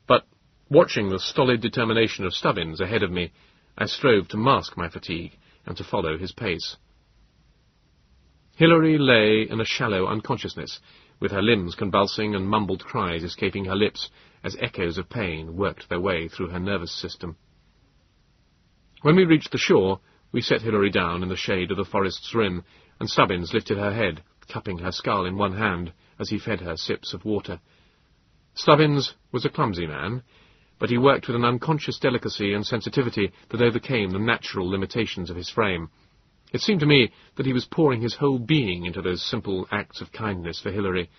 But, watching the stolid determination of Stubbins ahead of me, I strove to mask my fatigue and to follow his pace. Hilary lay in a shallow unconsciousness, with her limbs convulsing and mumbled cries escaping her lips as echoes of pain worked their way through her nervous system. When we reached the shore, we set Hilary down in the shade of the forest's rim and Stubbins lifted her head, cupping her skull in one hand as he fed her sips of water. Stubbins was a clumsy man, but he worked with an unconscious delicacy and sensitivity that overcame the natural limitations of his frame. It seemed to me that he was pouring his whole being into those simple acts of kindness for Hilary.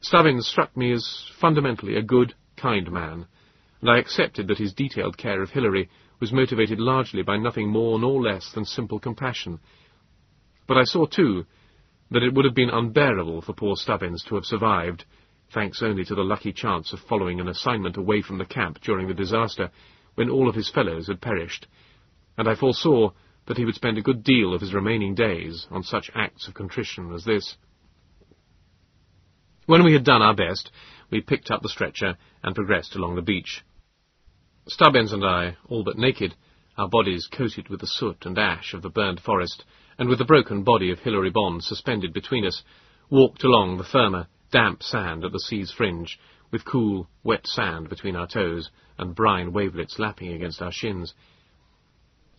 Stubbins struck me as fundamentally a good, kind man, and I accepted that his detailed care of Hilary was motivated largely by nothing more nor less than simple compassion, but I saw, too, that it would have been unbearable for poor Stubbins to have survived, thanks only to the lucky chance of following an assignment away from the camp during the disaster, when all of his fellows had perished, and I foresaw that he would spend a good deal of his remaining days on such acts of contrition as this. When we had done our best, we picked up the stretcher and progressed along the beach. Stubbins and I, all but naked, our bodies coated with the soot and ash of the burned forest, and with the broken body of Hilary Bond suspended between us, walked along the firmer, damp sand at the sea's fringe, with cool, wet sand between our toes, and brine wavelets lapping against our shins.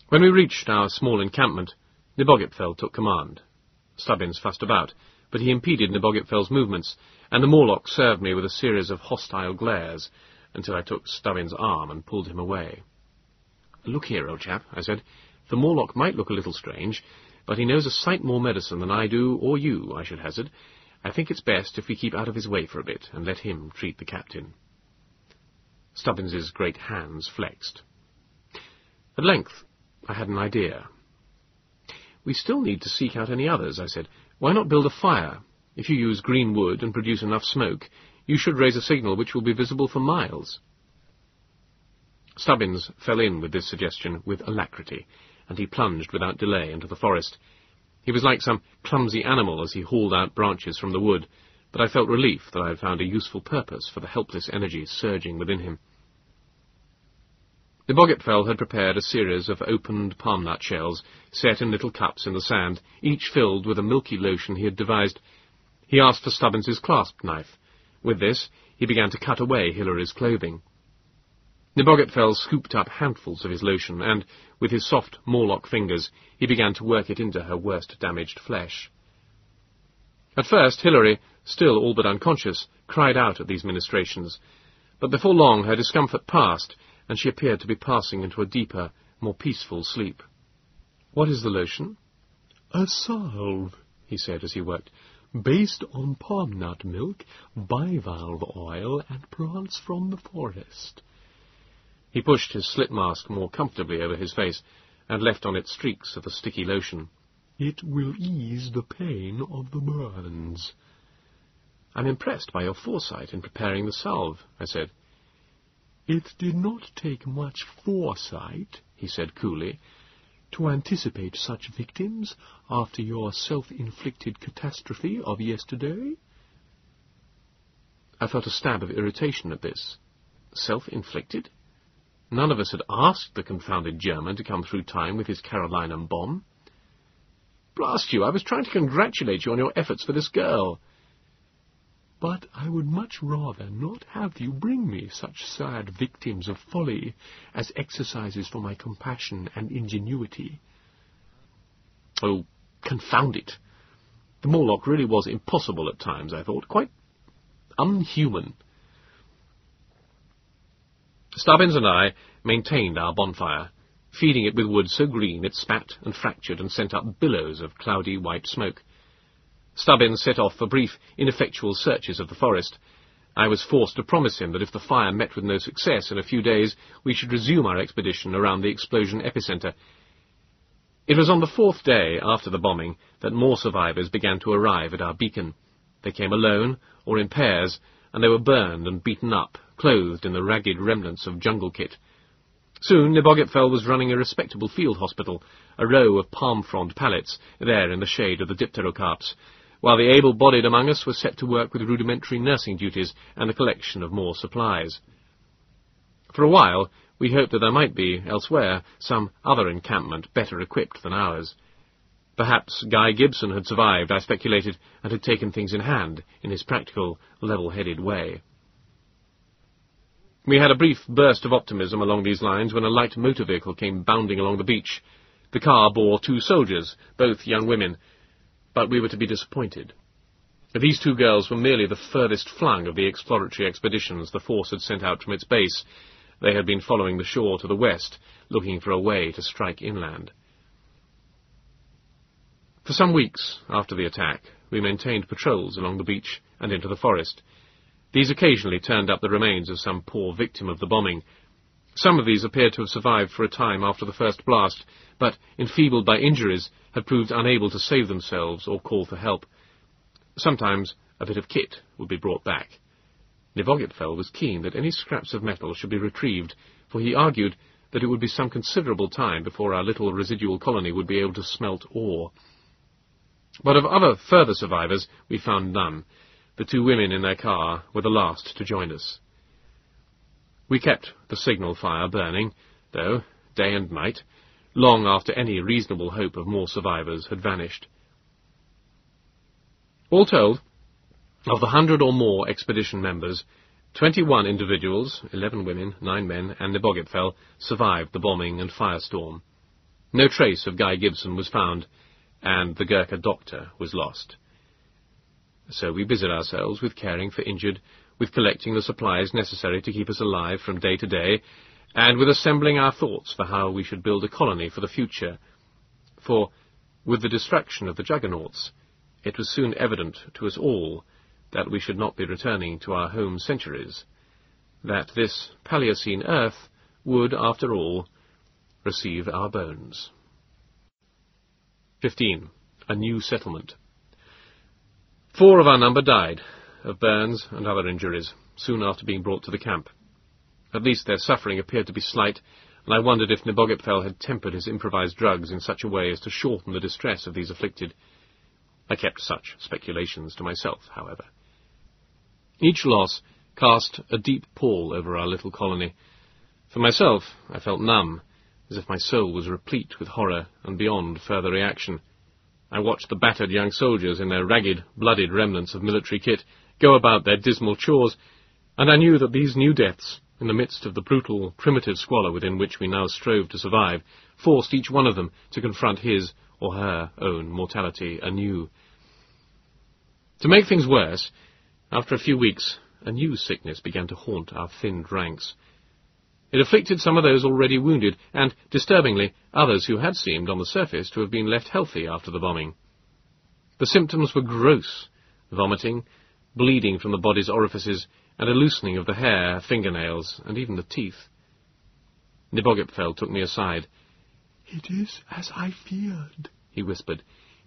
When we reached our small encampment, Nebogipfel took command. Stubbins fussed about, but he impeded Nebogipfel's movements, and the Morlock served me with a series of hostile glares, until I took Stubbins' arm and pulled him away. Look here, old chap, I said. The Morlock might look a little strange, but he knows a sight more medicine than I do, or you, I should hazard. I think it's best if we keep out of his way for a bit, and let him treat the captain. Stubbins's great hands flexed. At length, I had an idea. We still need to seek out any others, I said. Why not build a fire? If you use green wood and produce enough smoke, you should raise a signal which will be visible for miles. Stubbins fell in with this suggestion with alacrity, and he plunged without delay into the forest. He was like some clumsy animal as he hauled out branches from the wood, but I felt relief that I had found a useful purpose for the helpless energy surging within him. Nebogipfel had prepared a series of opened palm nut shells, set in little cups in the sand, each filled with a milky lotion he had devised. He asked for Stubbins's clasp knife. With this, he began to cut away Hilary's clothing. Nebogipfel scooped up handfuls of his lotion, and, with his soft Morlock fingers, he began to work it into her worst damaged flesh. At first, Hilary, still all but unconscious, cried out at these ministrations, but before long her discomfort passed, and she appeared to be passing into a deeper, more peaceful sleep. What is the lotion? A salve, he said as he worked, based on palm nut milk, bivalve oil, and plants from the forest. He pushed his slit mask more comfortably over his face, and left on it streaks of the sticky lotion. It will ease the pain of the burns. I'm impressed by your foresight in preparing the salve, I said. It did not take much foresight, he said coolly, to anticipate such victims after your self-inflicted catastrophe of yesterday? I felt a stab of irritation at this. Self-inflicted? None of us had asked the confounded German to come through time with his Carolinum bomb. Blast you, I was trying to congratulate you on your efforts for this girl. But I would much rather not have you bring me such sad victims of folly as exercises for my compassion and ingenuity. Oh, confound it! The Morlock really was impossible at times, I thought, quite unhuman. Stubbins and I maintained our bonfire, feeding it with wood so green it spat and fractured and sent up billows of cloudy white smoke. Stubbins set off for brief, ineffectual searches of the forest. I was forced to promise him that if the fire met with no success in a few days, we should resume our expedition around the explosion epicentre. It was on the fourth day after the bombing that more survivors began to arrive at our beacon. They came alone or in pairs, and they were burned and beaten up, clothed in the ragged remnants of jungle kit. Soon Nebogipfel was running a respectable field hospital, a row of palm frond pallets, there in the shade of the dipterocarps, while the able-bodied among us were set to work with rudimentary nursing duties and the collection of more supplies. For a while, we hoped that there might be, elsewhere, some other encampment better equipped than ours. Perhaps Guy Gibson had survived, I speculated, and had taken things in hand in his practical, level-headed way. We had a brief burst of optimism along these lines when a light motor vehicle came bounding along the beach. The car bore two soldiers, both young women, but we were to be disappointed. These two girls were merely the furthest flung of the exploratory expeditions the force had sent out from its base. They had been following the shore to the west, looking for a way to strike inland. For some weeks after the attack, we maintained patrols along the beach and into the forest. These occasionally turned up the remains of some poor victim of the bombing. Some of these appeared to have survived for a time after the first blast, but, enfeebled by injuries, had proved unable to save themselves or call for help. Sometimes a bit of kit would be brought back. Nebogipfel was keen that any scraps of metal should be retrieved, for he argued that it would be some considerable time before our little residual colony would be able to smelt ore. But of other further survivors we found none. The two women in their car were the last to join us. We kept the signal fire burning, though, day and night, long after any reasonable hope of more survivors had vanished. All told, of the hundred or more expedition members, twenty-one individuals, eleven women, nine men, and Nebogipfel survived the bombing and firestorm. No trace of Guy Gibson was found, and the Gurkha doctor was lost. So we busied ourselves with caring for injured, with collecting the supplies necessary to keep us alive from day to day, and with assembling our thoughts for how we should build a colony for the future. For, with the destruction of the juggernauts, it was soon evident to us all that we should not be returning to our home centuries, that this Paleocene Earth would, after all, receive our bones. 15. A new settlement. Four of our number died, of burns and other injuries, soon after being brought to the camp. At least their suffering appeared to be slight, and I wondered if Nebogipfel had tempered his improvised drugs in such a way as to shorten the distress of these afflicted. I kept such speculations to myself, however. Each loss cast a deep pall over our little colony. For myself, I felt numb, as if my soul was replete with horror and beyond further reaction. I watched the battered young soldiers in their ragged, blooded remnants of military kit go about their dismal chores, and I knew that these new deaths in the midst of the brutal, primitive squalor within which we now strove to survive, forced each one of them to confront his or her own mortality anew. To make things worse, after a few weeks, a new sickness began to haunt our thinned ranks. It afflicted some of those already wounded, and, disturbingly, others who had seemed, on the surface, to have been left healthy after the bombing. The symptoms were gross vomiting, bleeding from the body's orifices, and a loosening of the hair, fingernails, and even the teeth. Nebogipfel took me aside. It is as I feared, he whispered.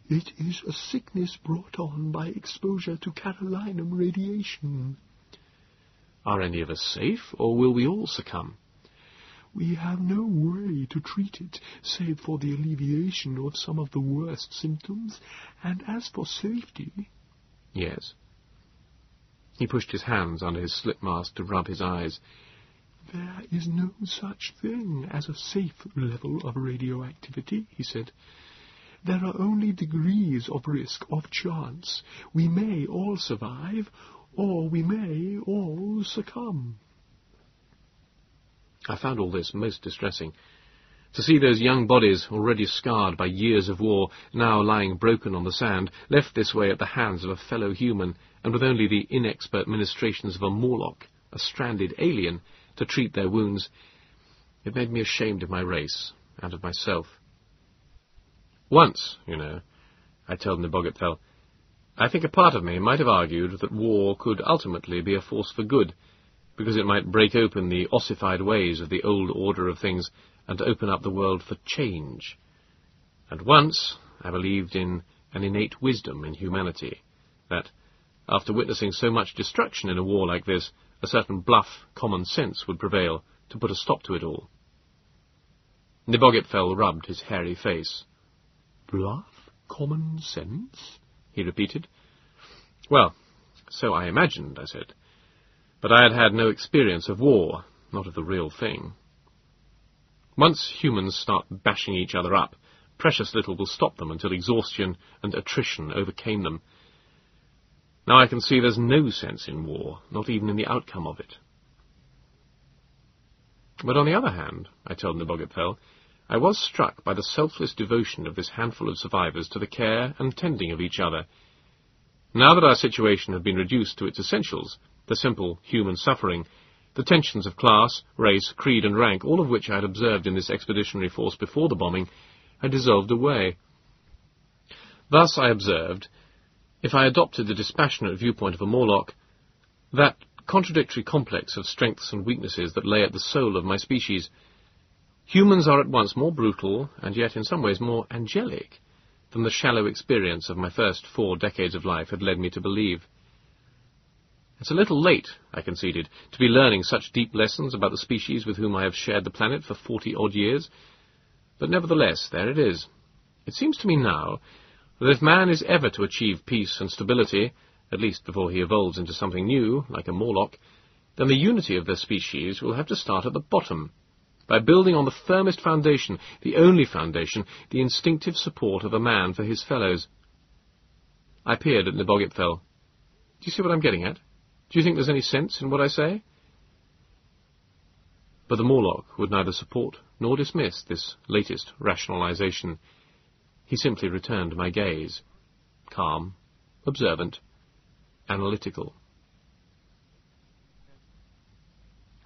It is a sickness brought on by exposure to Carolinum radiation. Are any of us safe, or will we all succumb? We have no way to treat it save for the alleviation of some of the worst symptoms, and as for safety... Yes. He pushed his hands under his slip mask to rub his eyes. There is no such thing as a safe level of radioactivity, he said. There are only degrees of risk, of chance. We may all survive, or we may all succumb. I found all this most distressing. To see those young bodies, already scarred by years of war, now lying broken on the sand, left this way at the hands of a fellow human, and with only the inexpert ministrations of a Morlock, a stranded alien, to treat their wounds, it made me ashamed of my race and of myself. Once, you know, I told Nebogipfel, I think a part of me might have argued that war could ultimately be a force for good, because it might break open the ossified ways of the old order of things and open up the world for change. And once I believed in an innate wisdom in humanity, that, after witnessing so much destruction in a war like this, a certain bluff common sense would prevail to put a stop to it all. Nebogipfel rubbed his hairy face. Bluff common sense? he repeated. Well, so I imagined, I said. But I had had no experience of war, not of the real thing. Once humans start bashing each other up, precious little will stop them until exhaustion and attrition overcame them. Now I can see there's no sense in war, not even in the outcome of it. But on the other hand, I told Nebogipfel, I was struck by the selfless devotion of this handful of survivors to the care and tending of each other. Now that our situation had been reduced to its essentials, the simple human suffering, the tensions of class, race, creed, and rank, all of which I had observed in this expeditionary force before the bombing, had dissolved away. Thus, I observed, if I adopted the dispassionate viewpoint of a Morlock, that contradictory complex of strengths and weaknesses that lay at the soul of my species Humans are at once more brutal, and yet in some ways more angelic, than the shallow experience of my first four decades of life had led me to believe. It's a little late, I conceded, to be learning such deep lessons about the species with whom I have shared the planet for forty-odd years, but nevertheless, there it is. It seems to me now that if man is ever to achieve peace and stability, at least before he evolves into something new, like a Morlock, then the unity of the species will have to start at the bottom, by building on the firmest foundation, the only foundation, the instinctive support of a man for his fellows. I peered at Nebogipfel. Do you see what I'm getting at? Do you think there's any sense in what I say? But the Morlock would neither support nor dismiss this latest rationalization. He simply returned my gaze, calm, observant, analytical.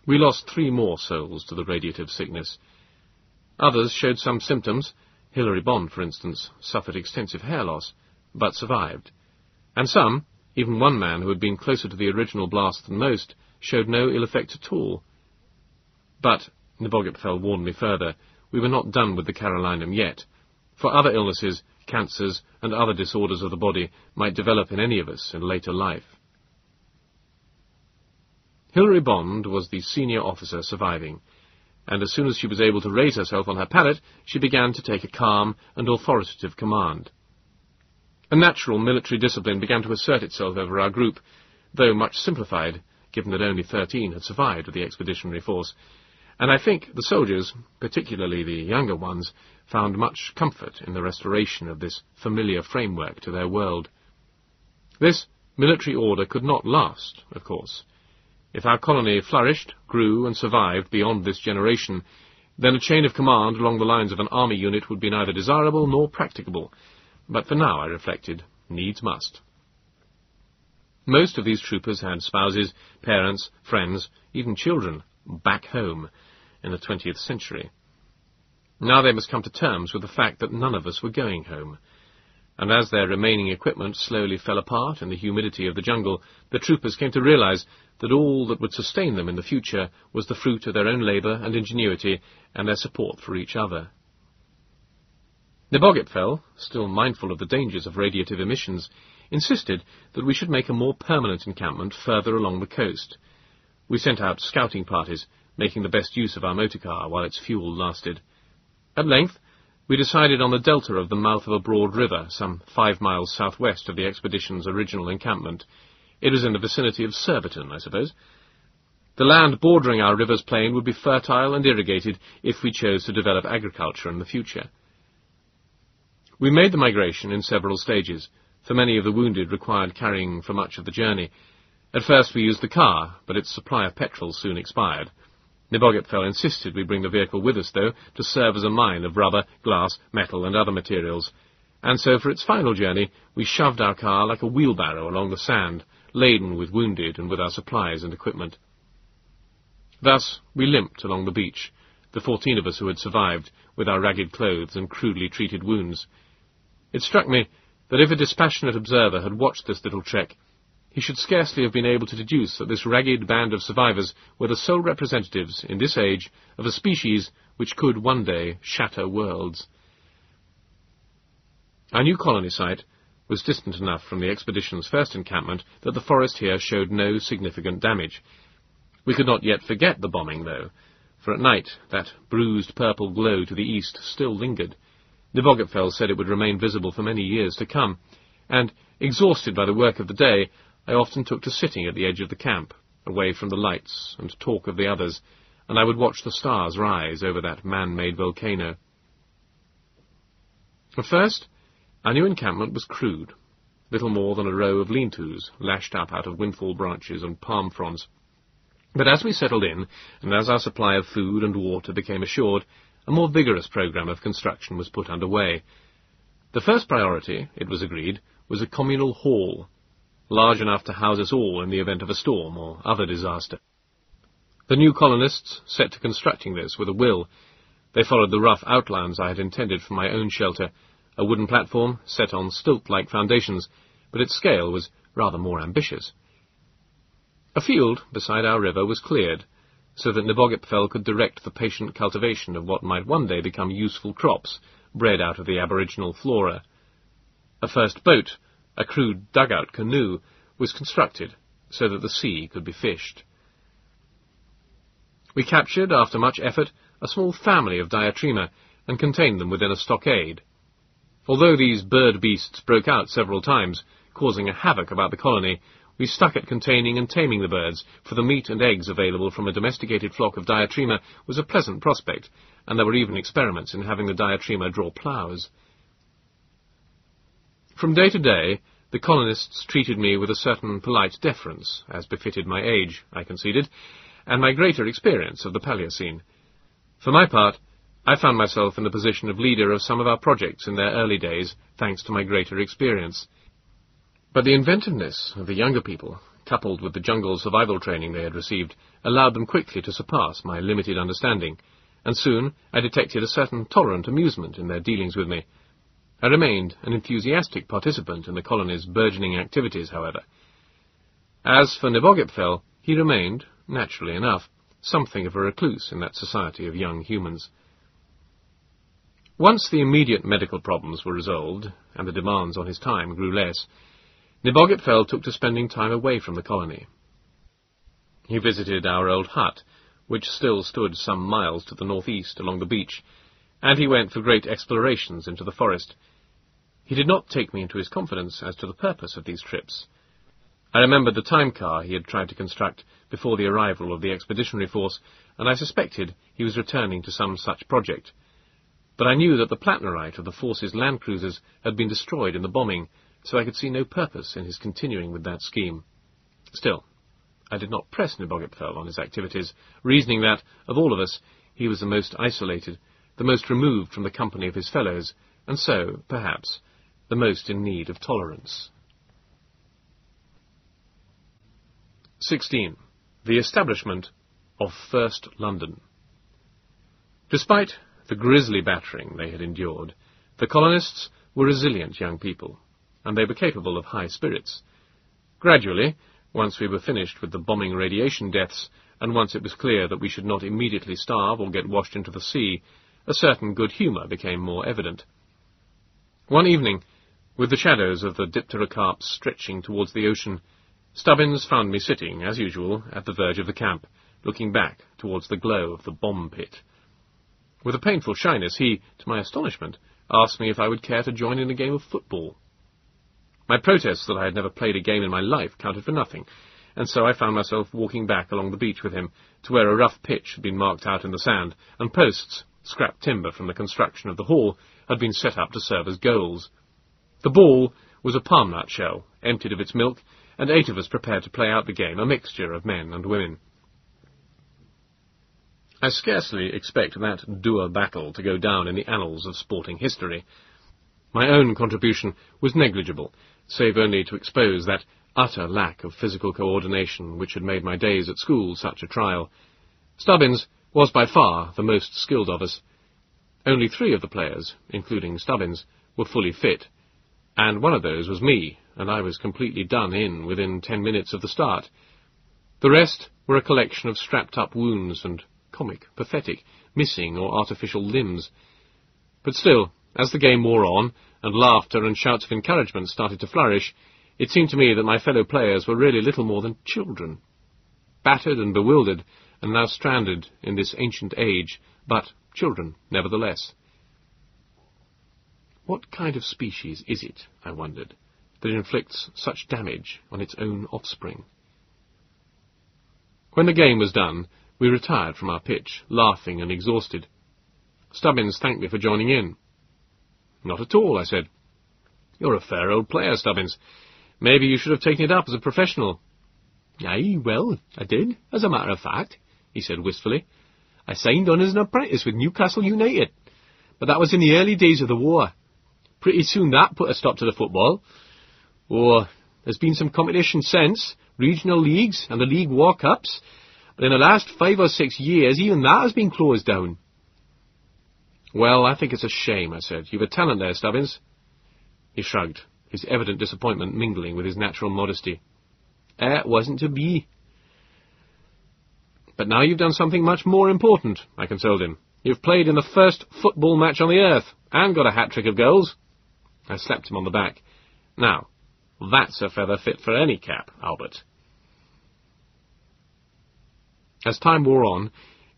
We lost three more souls to the radiative sickness. Others showed some symptoms. Hilary Bond, for instance, suffered extensive hair loss, but survived. And some, even one man who had been closer to the original blast than most, showed no ill effect at all. But, Nebogipfel warned me further, we were not done with the Carolinum yet, for other illnesses, cancers, and other disorders of the body might develop in any of us in later life. Hilary Bond was the senior officer surviving, and as soon as she was able to raise herself on her pallet, she began to take a calm and authoritative command. A natural military discipline began to assert itself over our group, though much simplified, given that only thirteen had survived of the expeditionary force, and I think the soldiers, particularly the younger ones, found much comfort in the restoration of this familiar framework to their world. This military order could not last, of course. If our colony flourished, grew, and survived beyond this generation, then a chain of command along the lines of an army unit would be neither desirable nor practicable. But for now, I reflected, needs must. Most of these troopers had spouses, parents, friends, even children, back home in the 20th century. Now they must come to terms with the fact that none of us were going home. And as their remaining equipment slowly fell apart in the humidity of the jungle, the troopers came to realize that all that would sustain them in the future was the fruit of their own labour and ingenuity and their support for each other. Nebogipfel, still mindful of the dangers of radiative emissions, insisted that we should make a more permanent encampment further along the coast. We sent out scouting parties, making the best use of our motor car while its fuel lasted. At length, we decided on the delta of the mouth of a broad river, some five miles southwest of the expedition's original encampment. It was in the vicinity of Surbiton, I suppose. The land bordering our river's plain would be fertile and irrigated if we chose to develop agriculture in the future. We made the migration in several stages, for many of the wounded required carrying for much of the journey. At first we used the car, but its supply of petrol soon expired. Nebogipfel insisted we bring the vehicle with us, though, to serve as a mine of rubber, glass, metal, and other materials. And so for its final journey, we shoved our car like a wheelbarrow along the sand, laden with wounded and with our supplies and equipment. Thus we limped along the beach, the fourteen of us who had survived, with our ragged clothes and crudely treated wounds. It struck me that if a dispassionate observer had watched this little trek, he should scarcely have been able to deduce that this ragged band of survivors were the sole representatives, in this age, of a species which could one day shatter worlds. Our new colony site was distant enough from the expedition's first encampment that the forest here showed no significant damage. We could not yet forget the bombing, though, for at night that bruised purple glow to the east still lingered. Nebogipfel said it would remain visible for many years to come, and, exhausted by the work of the day, I often took to sitting at the edge of the camp, away from the lights, and talk of the others, and I would watch the stars rise over that man-made volcano. At first, our new encampment was crude, little more than a row of lean-tos lashed up out of windfall branches and palm fronds. But as we settled in, and as our supply of food and water became assured, a more vigorous programme of construction was put under way. The first priority, it was agreed, was a communal hall, large enough to house us all in the event of a storm or other disaster. The new colonists set to constructing this with a will. They followed the rough outlines I had intended for my own shelter, a wooden platform set on stilt-like foundations, but its scale was rather more ambitious. A field beside our river was cleared, so that Nebogipfel could direct the patient cultivation of what might one day become useful crops, bred out of the aboriginal flora. A first boat, a crude dugout canoe, was constructed so that the sea could be fished. We captured, after much effort, a small family of diatryma and contained them within a stockade. Although these bird beasts broke out several times, causing a havoc about the colony, we stuck at containing and taming the birds, for the meat and eggs available from a domesticated flock of diatryma was a pleasant prospect, and there were even experiments in having the diatryma draw ploughs. From day to day, the colonists treated me with a certain polite deference, as befitted my age, I conceded, and my greater experience of the Paleocene. For my part, I found myself in the position of leader of some of our projects in their early days, thanks to my greater experience. But the inventiveness of the younger people, coupled with the jungle survival training they had received, allowed them quickly to surpass my limited understanding, and soon I detected a certain tolerant amusement in their dealings with me. I remained an enthusiastic participant in the colony's burgeoning activities, however. As for Nebogipfel, he remained, naturally enough, something of a recluse in that society of young humans. Once the immediate medical problems were resolved, and the demands on his time grew less, Nebogipfel took to spending time away from the colony. He visited our old hut, which still stood some miles to the northeast along the beach, and he went for great explorations into the forest. He did not take me into his confidence as to the purpose of these trips. I remembered the time car he had tried to construct before the arrival of the expeditionary force, and I suspected he was returning to some such project. But I knew that the Plattnerite of the force's land cruisers had been destroyed in the bombing, so I could see no purpose in his continuing with that scheme. Still, I did not press Nebogipfel on his activities, reasoning that, of all of us, he was the most isolated, the most removed from the company of his fellows, and so, perhaps, the most in need of tolerance. 16. The establishment of First London. Despite the grisly battering they had endured, the colonists were resilient young people and they were capable of high spirits. Gradually, once we were finished with the bombing radiation deaths, and once it was clear that we should not immediately starve or get washed into the sea, a certain good humour became more evident. One evening, with the shadows of the dipterocarps stretching towards the ocean, Stubbins found me sitting, as usual, at the verge of the camp, looking back towards the glow of the bomb pit. With a painful shyness, he, to my astonishment, asked me if I would care to join in a game of football. My protests that I had never played a game in my life counted for nothing, and so I found myself walking back along the beach with him to where a rough pitch had been marked out in the sand, and posts, scrap timber from the construction of the hall, had been set up to serve as goals. The ball was a palm nut shell, emptied of its milk, and eight of us prepared to play out the game, a mixture of men and women. I scarcely expect that dour battle to go down in the annals of sporting history. My own contribution was negligible, save only to expose that utter lack of physical coordination which had made my days at school such a trial. Stubbins was by far the most skilled of us. Only three of the players, including Stubbins, were fully fit, and one of those was me, and I was completely done in within ten minutes of the start. The rest were a collection of strapped-up wounds and comic, pathetic, missing or artificial limbs. But still, as the game wore on, and laughter and shouts of encouragement started to flourish, it seemed to me that my fellow players were really little more than children. Battered and bewildered, and now stranded in this ancient age, but children, nevertheless. What kind of species is it, I wondered, that inflicts such damage on its own offspring? When the game was done, we retired from our pitch, laughing and exhausted. Stubbins thanked me for joining in. Not at all, I said. You're a fair old player, Stubbins. Maybe you should have taken it up as a professional. Aye, well, I did, as a matter of fact, he said wistfully. I signed on as an apprentice with Newcastle United, but that was in the early days of the war. Pretty soon that put a stop to the football. Oh, there's been some competition since, regional leagues and the League War Cups, but in the last five or six years even that has been closed down. Well, I think it's a shame, I said. You've a talent there, Stubbins. He shrugged, his evident disappointment mingling with his natural modesty. It wasn't to be. But now you've done something much more important, I consoled him. You've played in the first football match on the earth, and got a hat-trick of goals. I slapped him on the back. Now, that's a feather fit for any cap, Albert. As time wore on,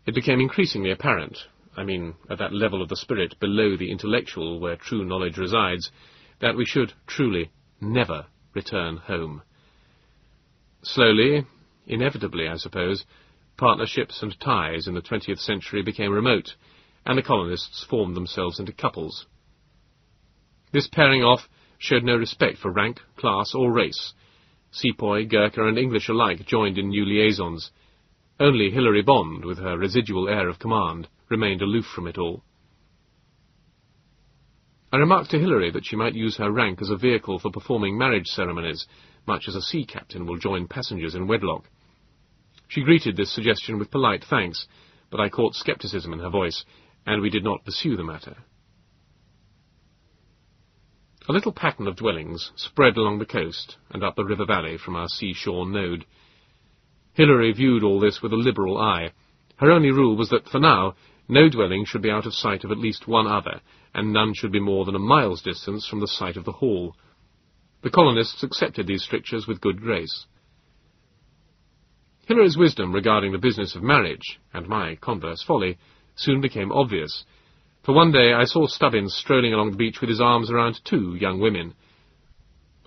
it became increasingly apparent, I mean, at that level of the spirit below the intellectual where true knowledge resides, that we should truly never return home. Slowly, inevitably, I suppose, partnerships and ties in the twentieth century became remote, and the colonists formed themselves into couples. This pairing off showed no respect for rank, class, or race. Sepoy, Gurkha, and English alike joined in new liaisons. Only Hilary Bond, with her residual air of command, remained aloof from it all. I remarked to Hilary that she might use her rank as a vehicle for performing marriage ceremonies, much as a sea captain will join passengers in wedlock. She greeted this suggestion with polite thanks, but I caught scepticism in her voice, and we did not pursue the matter. A little pattern of dwellings spread along the coast and up the river valley from our seashore node. Hilary viewed all this with a liberal eye. Her only rule was that, for now, no dwelling should be out of sight of at least one other, and none should be more than a mile's distance from the site of the hall. The colonists accepted these strictures with good grace. Hilary's wisdom regarding the business of marriage, and my converse folly, soon became obvious, for one day I saw Stubbins strolling along the beach with his arms around two young women.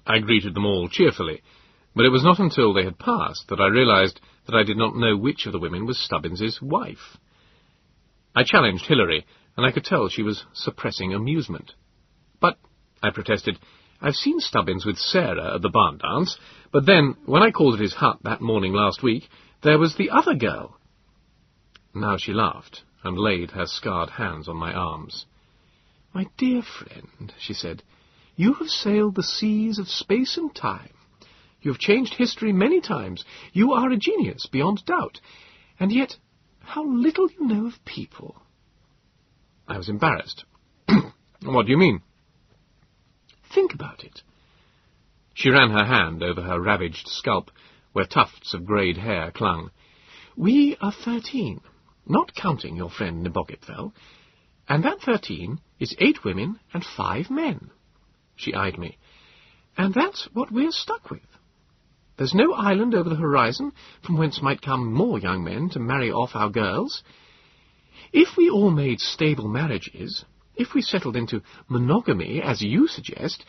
I greeted them all cheerfully, but it was not until they had passed that I realized that I did not know which of the women was Stubbins's wife. I challenged Hilary, and I could tell she was suppressing amusement. But, I protested, I've seen Stubbins with Sarah at the barn dance, but then, when I called at his hut that morning last week, there was the other girl. Now she laughed, and laid her scarred hands on my arms. My dear friend, she said, you have sailed the seas of space and time. You have changed history many times. You are a genius, beyond doubt. And yet, how little you know of people. I was embarrassed. what do you mean? Think about it. She ran her hand over her ravaged scalp, where tufts of greyed hair clung. We are thirteen not counting your friend Nebogipfel, and that thirteen is eight women and five men. She eyed me. And that's what we're stuck with. There's no island over the horizon from whence might come more young men to marry off our girls. If we all made stable marriages, if we settled into monogamy, as you suggest,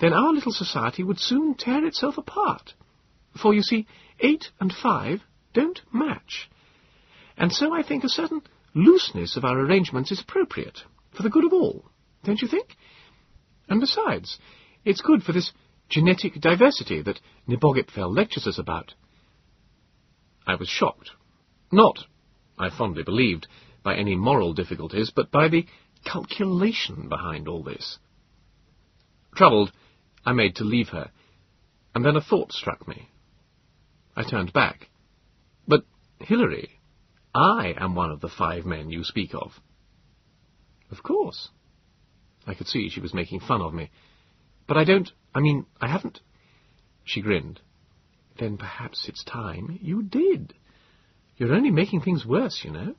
then our little society would soon tear itself apart. For, you see, eight and five don't match. And so I think a certain looseness of our arrangements is appropriate, for the good of all, don't you think? And besides, it's good for this genetic diversity that Nebogipfel lectures us about. I was shocked. Not, I fondly believed, by any moral difficulties, but by the calculation behind all this. Troubled, I made to leave her, and then a thought struck me. I turned back. But, Hilary, I am one of the five men you speak of. Of course. I could see she was making fun of me. But I don't, I mean, I haven't. She grinned. Then perhaps it's time you did. You're only making things worse, you know.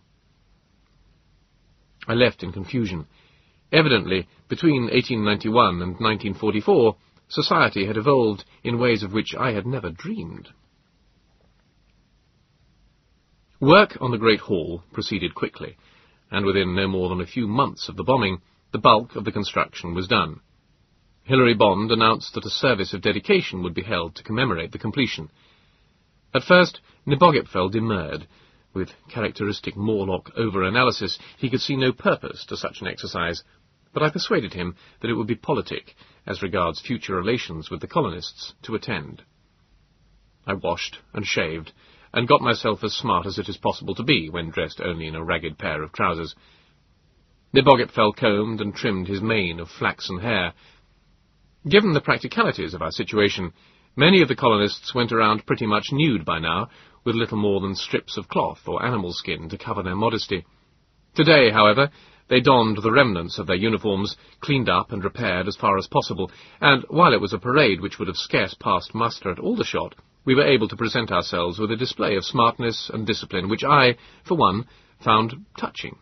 I left in confusion. Evidently, between 1891 and 1944, society had evolved in ways of which I had never dreamed. Work on the Great Hall proceeded quickly, and within no more than a few months of the bombing, the bulk of the construction was done. Hilary Bond announced that a service of dedication would be held to commemorate the completion. At first, Nebogipfel demurred. With characteristic Morlock over-analysis, he could see no purpose to such an exercise, but I persuaded him that it would be politic, as regards future relations with the colonists, to attend. I washed and shaved, and got myself as smart as it is possible to be when dressed only in a ragged pair of trousers. Nebogipfel combed and trimmed his mane of flaxen hair. Given the practicalities of our situation, many of the colonists went around pretty much nude by now, with little more than strips of cloth or animal skin to cover their modesty. Today, however, they donned the remnants of their uniforms, cleaned up and repaired as far as possible, and while it was a parade which would have scarce passed muster at Aldershot, we were able to present ourselves with a display of smartness and discipline which I, for one, found touching.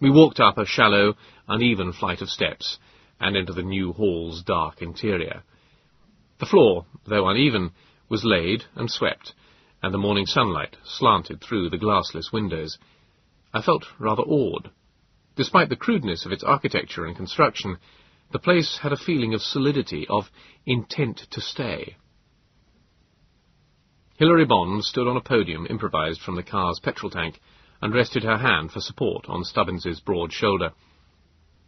We walked up a shallow, uneven flight of steps, and into the new hall's dark interior. The floor, though uneven, was laid and swept, and the morning sunlight slanted through the glassless windows. I felt rather awed. Despite the crudeness of its architecture and construction, the place had a feeling of solidity, of intent to stay. Hilary Bond stood on a podium improvised from the car's petrol tank and rested her hand for support on Stubbins's broad shoulder.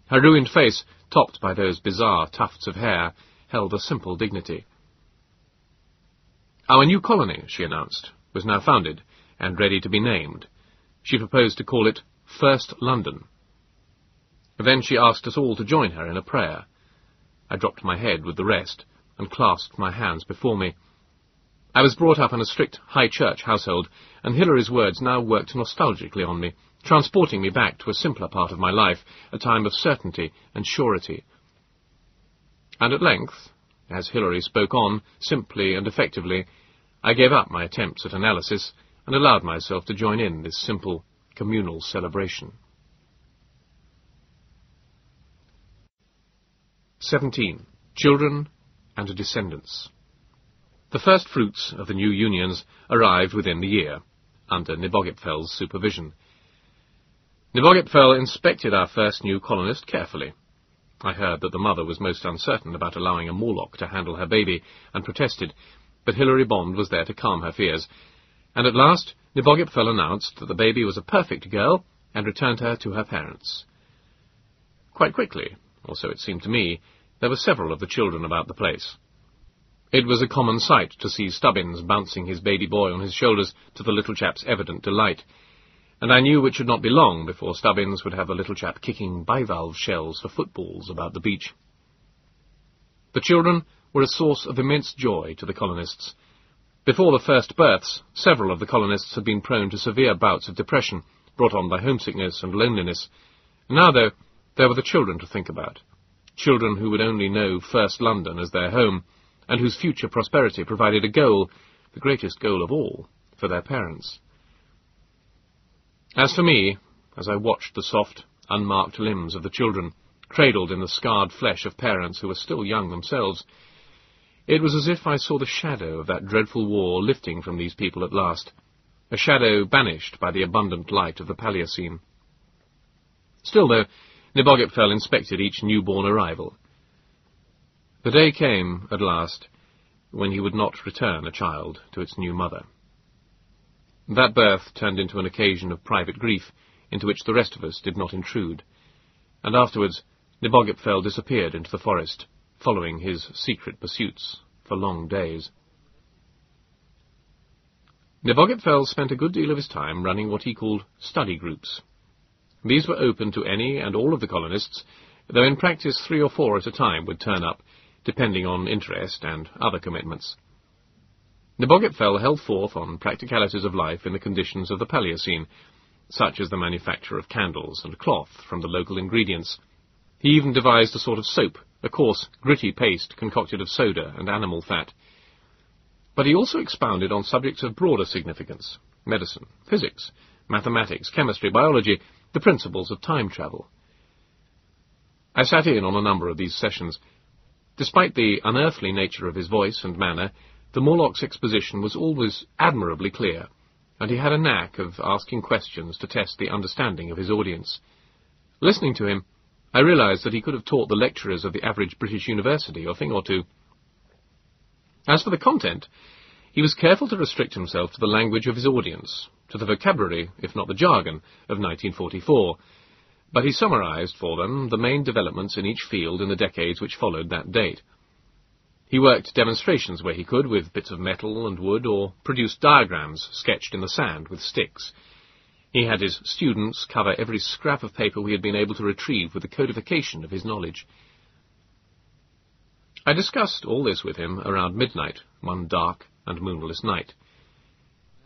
Her ruined face, topped by those bizarre tufts of hair, held a simple dignity. Our new colony, she announced, was now founded and ready to be named. She proposed to call it First London. Then she asked us all to join her in a prayer. I dropped my head with the rest and clasped my hands before me. I was brought up in a strict high church household, and Hilary's words now worked nostalgically on me, transporting me back to a simpler part of my life, a time of certainty and surety. And at length, as Hilary spoke on, simply and effectively, I gave up my attempts at analysis and allowed myself to join in this simple communal celebration. 17. Children and Descendants the first fruits of the new unions arrived within the year, under Nebogipfel's supervision. Nebogipfel inspected our first new colonist carefully. I heard that the mother was most uncertain about allowing a Morlock to handle her baby, and protested, but Hilary Bond was there to calm her fears, and at last Nebogipfel announced that the baby was a perfect girl, and returned her to her parents. Quite quickly, or so it seemed to me, there were several of the children about the place. It was a common sight to see Stubbins bouncing his baby boy on his shoulders to the little chap's evident delight, and I knew it should not be long before Stubbins would have the little chap kicking bivalve shells for footballs about the beach. The children were a source of immense joy to the colonists. Before the first births, several of the colonists had been prone to severe bouts of depression, brought on by homesickness and loneliness. Now, though, there were the children to think about. Children who would only know First London as their home, and whose future prosperity provided a goal, the greatest goal of all, for their parents. As for me, as I watched the soft, unmarked limbs of the children, cradled in the scarred flesh of parents who were still young themselves, It was as if I saw the shadow of that dreadful war lifting from these people at last, a shadow banished by the abundant light of the Paleocene. Still, though, Nebogipfel inspected each newborn arrival. The day came, at last, when he would not return a child to its new mother. That birth turned into an occasion of private grief, into which the rest of us did not intrude, and afterwards Nebogipfel disappeared into the forest, following his secret pursuits for long days. Nebogipfel spent a good deal of his time running what he called study groups. These were open to any and all of the colonists, though in practice three or four at a time would turn up, depending on interest and other commitments. Nebogipfel held forth on practicalities of life in the conditions of the Paleocene, such as the manufacture of candles and cloth from the local ingredients. He even devised a sort of soap, a coarse, gritty paste concocted of soda and animal fat. But he also expounded on subjects of broader significance medicine, physics, mathematics, chemistry, biology, the principles of time travel. I sat in on a number of these sessions. Despite the unearthly nature of his voice and manner, the Morlock's exposition was always admirably clear, and he had a knack of asking questions to test the understanding of his audience. Listening to him, I realized that he could have taught the lecturers of the average British university a thing or two. As for the content, he was careful to restrict himself to the language of his audience, to the vocabulary, if not the jargon, of 1944, but he summarized for them the main developments in each field in the decades which followed that date. He worked demonstrations where he could with bits of metal and wood, or produced diagrams sketched in the sand with sticks. He had his students cover every scrap of paper we had been able to retrieve with the codification of his knowledge. I discussed all this with him around midnight, one dark and moonless night.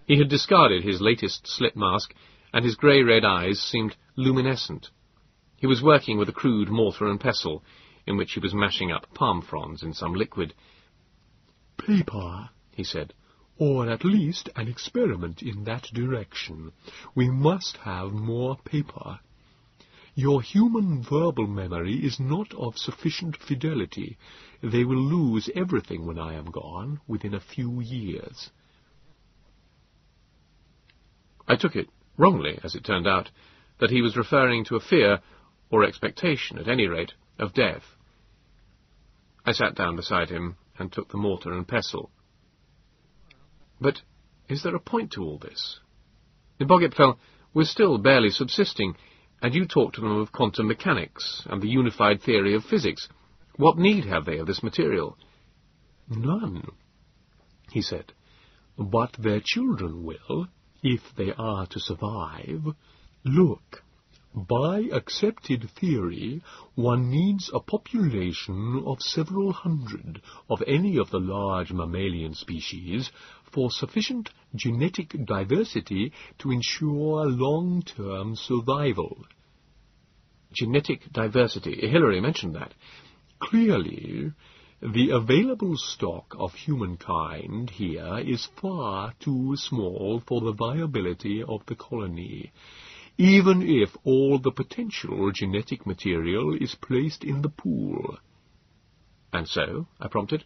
He had discarded his latest slip mask, and his grey-red eyes seemed luminescent. He was working with a crude mortar and pestle, in which he was mashing up palm fronds in some liquid. Paper, he said, or at least an experiment in that direction. We must have more paper. Your human verbal memory is not of sufficient fidelity. They will lose everything when I am gone, within a few years. I took it, wrongly as it turned out, that he was referring to a fear, or expectation at any rate, of death. I sat down beside him and took the mortar and pestle. But is there a point to all this? Nebogipfel was still barely subsisting, and you talk to them of quantum mechanics and the unified theory of physics. What need have they of this material? None, he said. But their children will, if they are to survive. Look, by accepted theory, one needs a population of several hundred of any of the large mammalian species for sufficient genetic diversity to ensure long-term survival. Genetic diversity. Hilary mentioned that. Clearly, the available stock of humankind here is far too small for the viability of the colony even if all the potential genetic material is placed in the pool. And so? I prompted.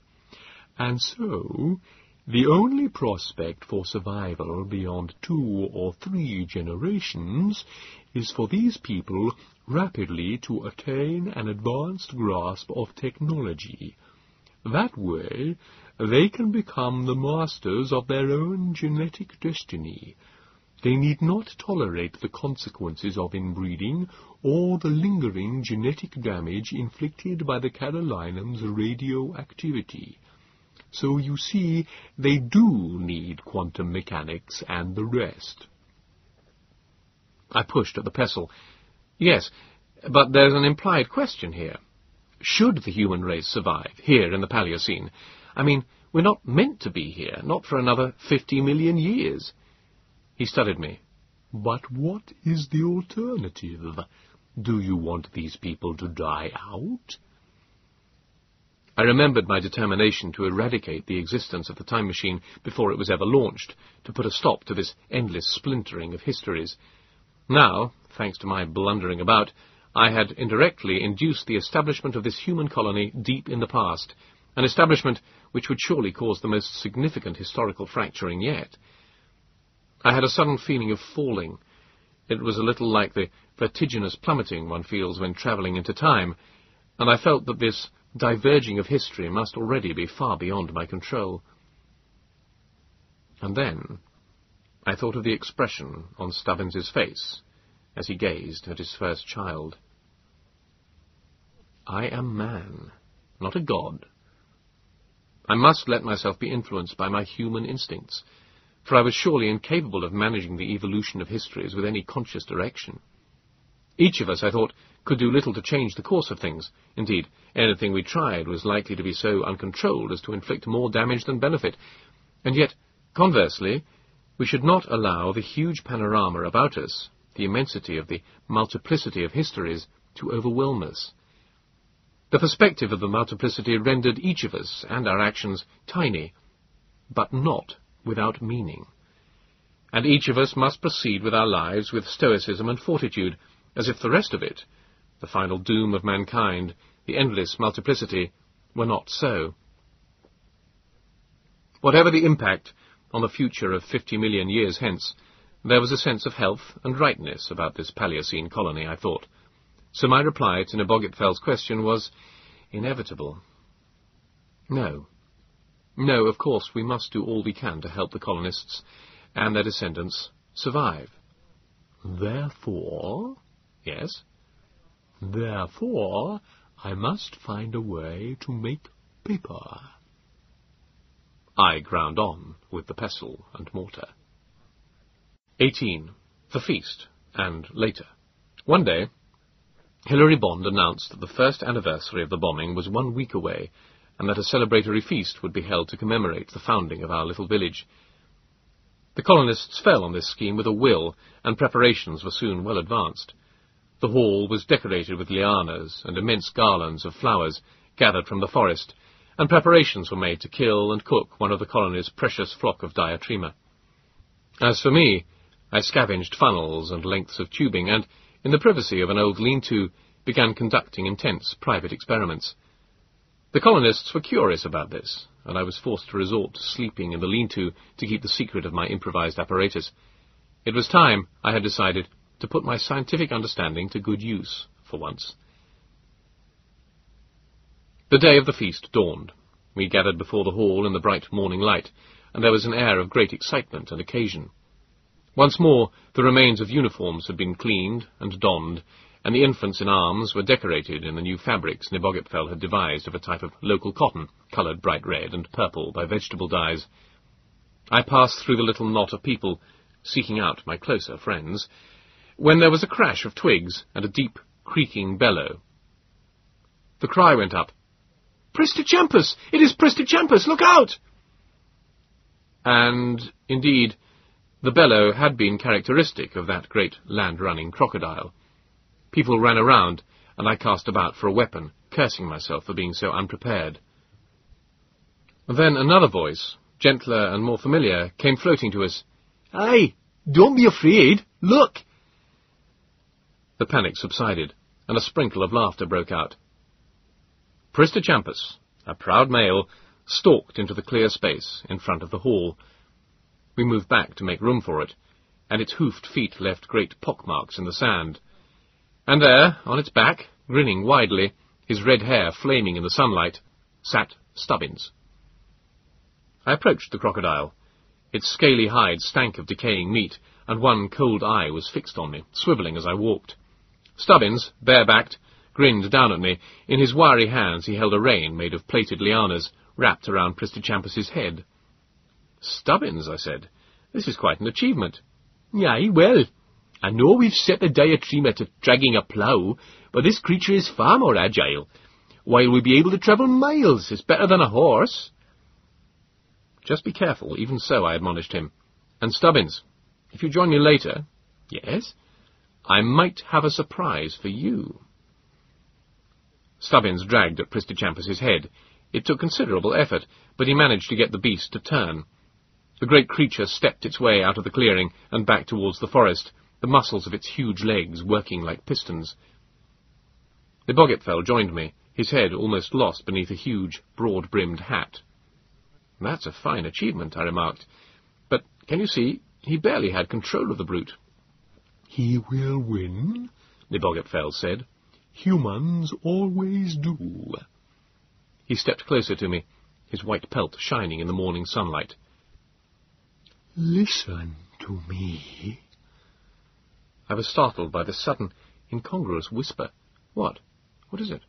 And so, the only prospect for survival beyond two or three generations is for these people rapidly to attain an advanced grasp of technology. That way, they can become the masters of their own genetic destiny, they need not tolerate the consequences of inbreeding or the lingering genetic damage inflicted by the Carolinum's radioactivity. So you see, they do need quantum mechanics and the rest. I pushed at the pestle. Yes, but there's an implied question here. Should the human race survive here in the Paleocene? I mean, we're not meant to be here, not for another fifty million years. He studied me. But what is the alternative? Do you want these people to die out? I remembered my determination to eradicate the existence of the time machine before it was ever launched, to put a stop to this endless splintering of histories. Now, thanks to my blundering about, I had indirectly induced the establishment of this human colony deep in the past, an establishment which would surely cause the most significant historical fracturing yet. I had a sudden feeling of falling. It was a little like the vertiginous plummeting one feels when travelling into time, and I felt that this diverging of history must already be far beyond my control. And then I thought of the expression on Stubbins's face as he gazed at his first child. I am man, not a god. I must let myself be influenced by my human instincts, for I was surely incapable of managing the evolution of histories with any conscious direction. Each of us, I thought, could do little to change the course of things. Indeed, anything we tried was likely to be so uncontrolled as to inflict more damage than benefit. And yet, conversely, we should not allow the huge panorama about us, the immensity of the multiplicity of histories, to overwhelm us. The perspective of the multiplicity rendered each of us and our actions tiny, but not without meaning. And each of us must proceed with our lives with stoicism and fortitude, as if the rest of it, the final doom of mankind, the endless multiplicity, were not so. Whatever the impact on the future of fifty million years hence, there was a sense of health and rightness about this Paleocene colony, I thought. So my reply to Nebogipfel's question was inevitable. No. No, of course, we must do all we can to help the colonists and their descendants survive. Therefore? Yes? Therefore, I must find a way to make paper. I ground on with the pestle and mortar. 18. The feast, and later. One day, Hilary Bond announced that the first anniversary of the bombing was one week away, and that a celebratory feast would be held to commemorate the founding of our little village. The colonists fell on this scheme with a will, and preparations were soon well advanced. The hall was decorated with lianas and immense garlands of flowers gathered from the forest, and preparations were made to kill and cook one of the colony's precious flock of diatryma. As for me, I scavenged funnels and lengths of tubing, and, in the privacy of an old lean-to, began conducting intense private experiments. The colonists were curious about this, and I was forced to resort to sleeping in the lean-to to keep the secret of my improvised apparatus. It was time, I had decided, to put my scientific understanding to good use, for once. The day of the feast dawned. We gathered before the hall in the bright morning light, and there was an air of great excitement and occasion. Once more, the remains of uniforms had been cleaned and donned, and the infants in arms were decorated in the new fabrics Nebogipfel had devised of a type of local cotton, coloured bright red and purple by vegetable dyes. I passed through the little knot of people, seeking out my closer friends, when there was a crash of twigs and a deep, creaking bellow. The cry went up, Pristichampus! It is Pristichampus! Look out! And, indeed, the bellow had been characteristic of that great land-running crocodile. People ran around, and I cast about for a weapon, cursing myself for being so unprepared. Then another voice, gentler and more familiar, came floating to us. Aye, don't be afraid. Look! The panic subsided, and a sprinkle of laughter broke out. Pristichampus, a proud male, stalked into the clear space in front of the hall. We moved back to make room for it, and its hoofed feet left great pockmarks in the sand. And there, on its back, grinning widely, his red hair flaming in the sunlight, sat Stubbins. I approached the crocodile. Its scaly hide stank of decaying meat, and one cold eye was fixed on me, swivelling as I walked. Stubbins, barebacked, grinned down at me. In his wiry hands he held a rein made of plaited lianas, wrapped around Pristichampus's head. Stubbins, I said, this is quite an achievement. Aye, well, I know we've set the diatryma to dragging a plough, but this creature is far more agile. While we be able to travel miles, it's better than a horse. Just be careful, even so, I admonished him. And Stubbins, if you join me later... Yes? I might have a surprise for you. Stubbins dragged at Pristichampus's head. It took considerable effort, but he managed to get the beast to turn. The great creature stepped its way out of the clearing and back towards the forest, the muscles of its huge legs working like pistons. Nebogipfel joined me, his head almost lost beneath a huge, broad-brimmed hat. That's a fine achievement, I remarked. But, can you see, he barely had control of the brute. He will win, Nebogipfel said. Humans always do. He stepped closer to me, his white pelt shining in the morning sunlight. Listen to me. I was startled by the sudden, incongruous whisper. What? What is it?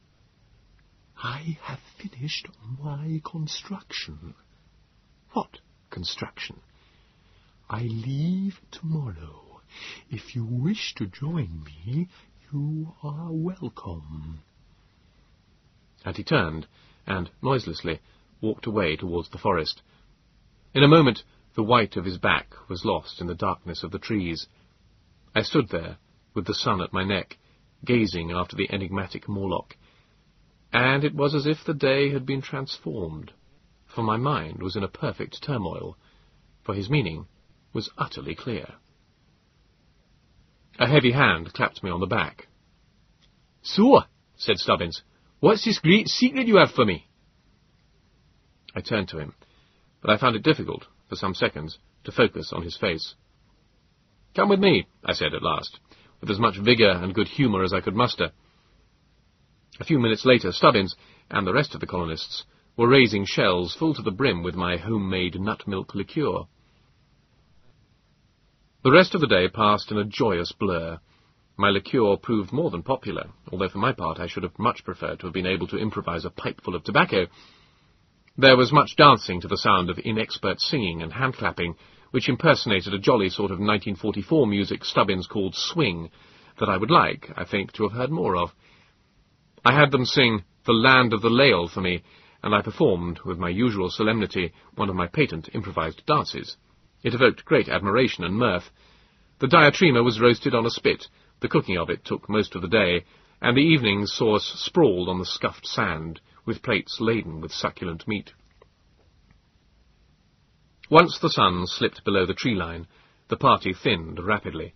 I have finished my construction. What construction? I leave tomorrow. If you wish to join me, you are welcome. And he turned, and, noiselessly, walked away towards the forest. In a moment, the white of his back was lost in the darkness of the trees. I stood there, with the sun at my neck, gazing after the enigmatic Morlock and it was as if the day had been transformed, for my mind was in a perfect turmoil, for his meaning was utterly clear. A heavy hand clapped me on the back. So, said Stubbins, what's this great secret you have for me? I turned to him, but I found it difficult, for some seconds, to focus on his face. Come with me, I said at last, with as much vigour and good humour as I could muster. A few minutes later, Stubbins and the rest of the colonists were raising shells full to the brim with my homemade nut milk liqueur. The rest of the day passed in a joyous blur. My liqueur proved more than popular, although for my part I should have much preferred to have been able to improvise a pipeful of tobacco. There was much dancing to the sound of inexpert singing and hand-clapping, which impersonated a jolly sort of 1944 music Stubbins called swing, that I would like, I think, to have heard more of. I had them sing The Land of the Leal for me, and I performed, with my usual solemnity, one of my patent improvised dances. It evoked great admiration and mirth. The diatryma was roasted on a spit, the cooking of it took most of the day, and the evenings saw us sprawled on the scuffed sand, with plates laden with succulent meat. Once the sun slipped below the tree line, the party thinned rapidly,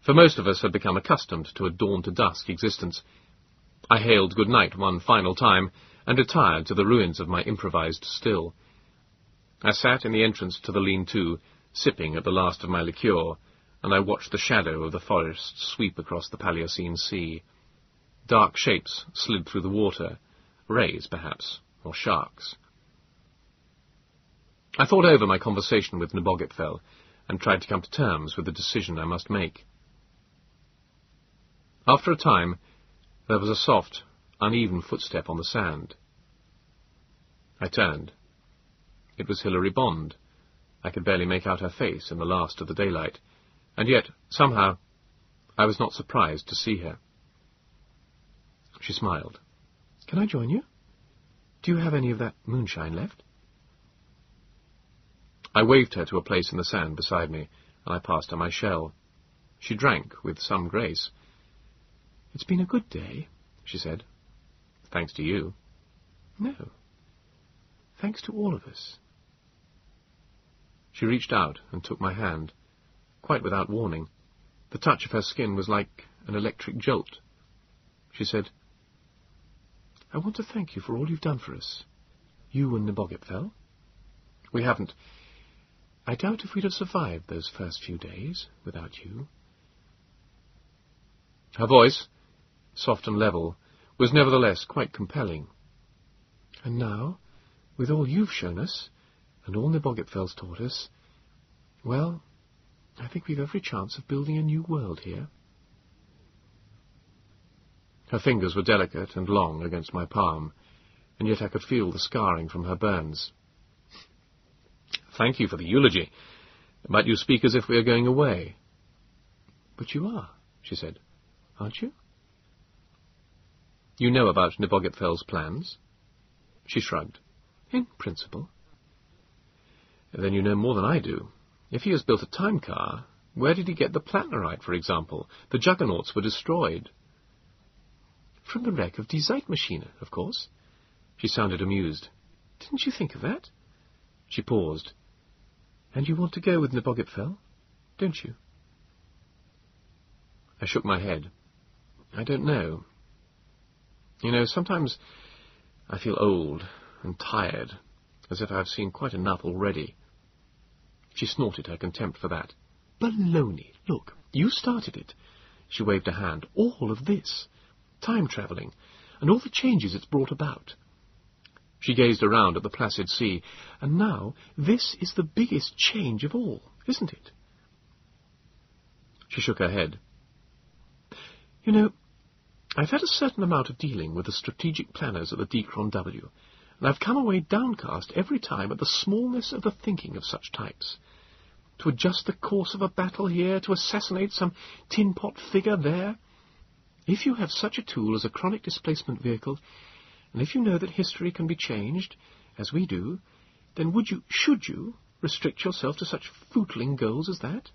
for most of us had become accustomed to a dawn-to-dusk existence, I hailed good night one final time, and retired to the ruins of my improvised still. I sat in the entrance to the lean-to, sipping at the last of my liqueur, and I watched the shadow of the forest sweep across the Paleocene sea. Dark shapes slid through the water, rays, perhaps, or sharks. I thought over my conversation with Nebogipfel, and tried to come to terms with the decision I must make. After a time, there was a soft, uneven footstep on the sand. I turned. It was Hilary Bond. I could barely make out her face in the last of the daylight, and yet, somehow, I was not surprised to see her. She smiled. Can I join you? Do you have any of that moonshine left? I waved her to a place in the sand beside me, and I passed her my shell. She drank with some grace. It's been a good day, she said. Thanks to you. No. Thanks to all of us. She reached out and took my hand, quite without warning. The touch of her skin was like an electric jolt. She said, I want to thank you for all you've done for us. You and Nebogipfel. We haven't. I doubt if we'd have survived those first few days without you. Her voice, soft and level, was nevertheless quite compelling. And now, with all you've shown us, and all Nebogipfel's taught us, well, I think we've every chance of building a new world here. Her fingers were delicate and long against my palm, and yet I could feel the scarring from her burns. Thank you for the eulogy, but you speak as if we are going away. But you are, she said, aren't you? You know about Nebogipfel's plans? She shrugged. In principle. Then you know more than I do. If he has built a time car, where did he get the plattnerite, for example? The Juggernauts were destroyed. From the wreck of Die Zeitmaschine, of course. She sounded amused. Didn't you think of that? She paused. And you want to go with Nebogipfel, don't you? I shook my head. I don't know. You know, sometimes I feel old and tired, as if I've seen quite enough already. She snorted her contempt for that. Baloney! Look, you started it. She waved a hand. All of this. Time travelling, and all the changes it's brought about. She gazed around at the placid sea, and now this is the biggest change of all, isn't it? She shook her head. You know, I've had a certain amount of dealing with the strategic planners at the Decron W, and I've come away downcast every time at the smallness of the thinking of such types. To adjust the course of a battle here, to assassinate some tin-pot figure there. If you have such a tool as a chronic displacement vehicle, and if you know that history can be changed, as we do, then would you, should you, restrict yourself to such footling goals as that?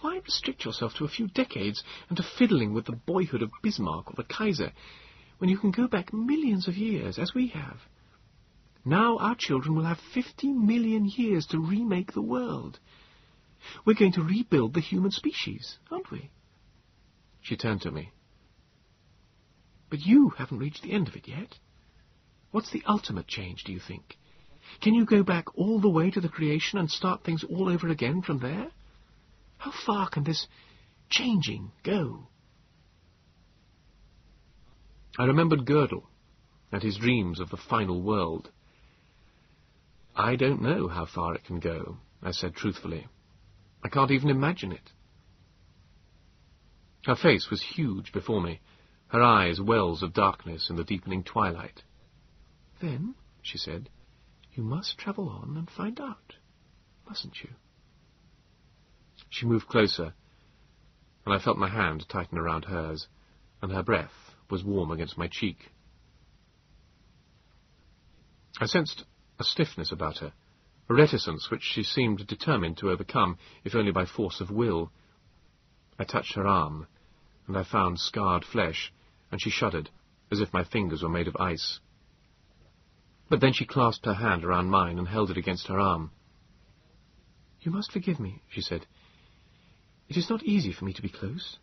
Why restrict yourself to a few decades and to fiddling with the boyhood of Bismarck or the Kaiser, when you can go back millions of years, as we have? Now our children will have fifty million years to remake the world. We're going to rebuild the human species, aren't we? She turned to me. But you haven't reached the end of it yet. What's the ultimate change, do you think? Can you go back all the way to the creation and start things all over again from there? How far can this changing go? I remembered Gödel and his dreams of the final world. I don't know how far it can go, I said truthfully. I can't even imagine it. Her face was huge before me, her eyes wells of darkness in the deepening twilight. Then, she said, you must travel on and find out, mustn't you? She moved closer, and I felt my hand tighten around hers, and her breath was warm against my cheek. I sensed a stiffness about her, a reticence which she seemed determined to overcome, if only by force of will. I touched her arm, and I found scarred flesh, and she shuddered, as if my fingers were made of ice. But then she clasped her hand around mine and held it against her arm. You must forgive me, she said. It is not easy for me to be close.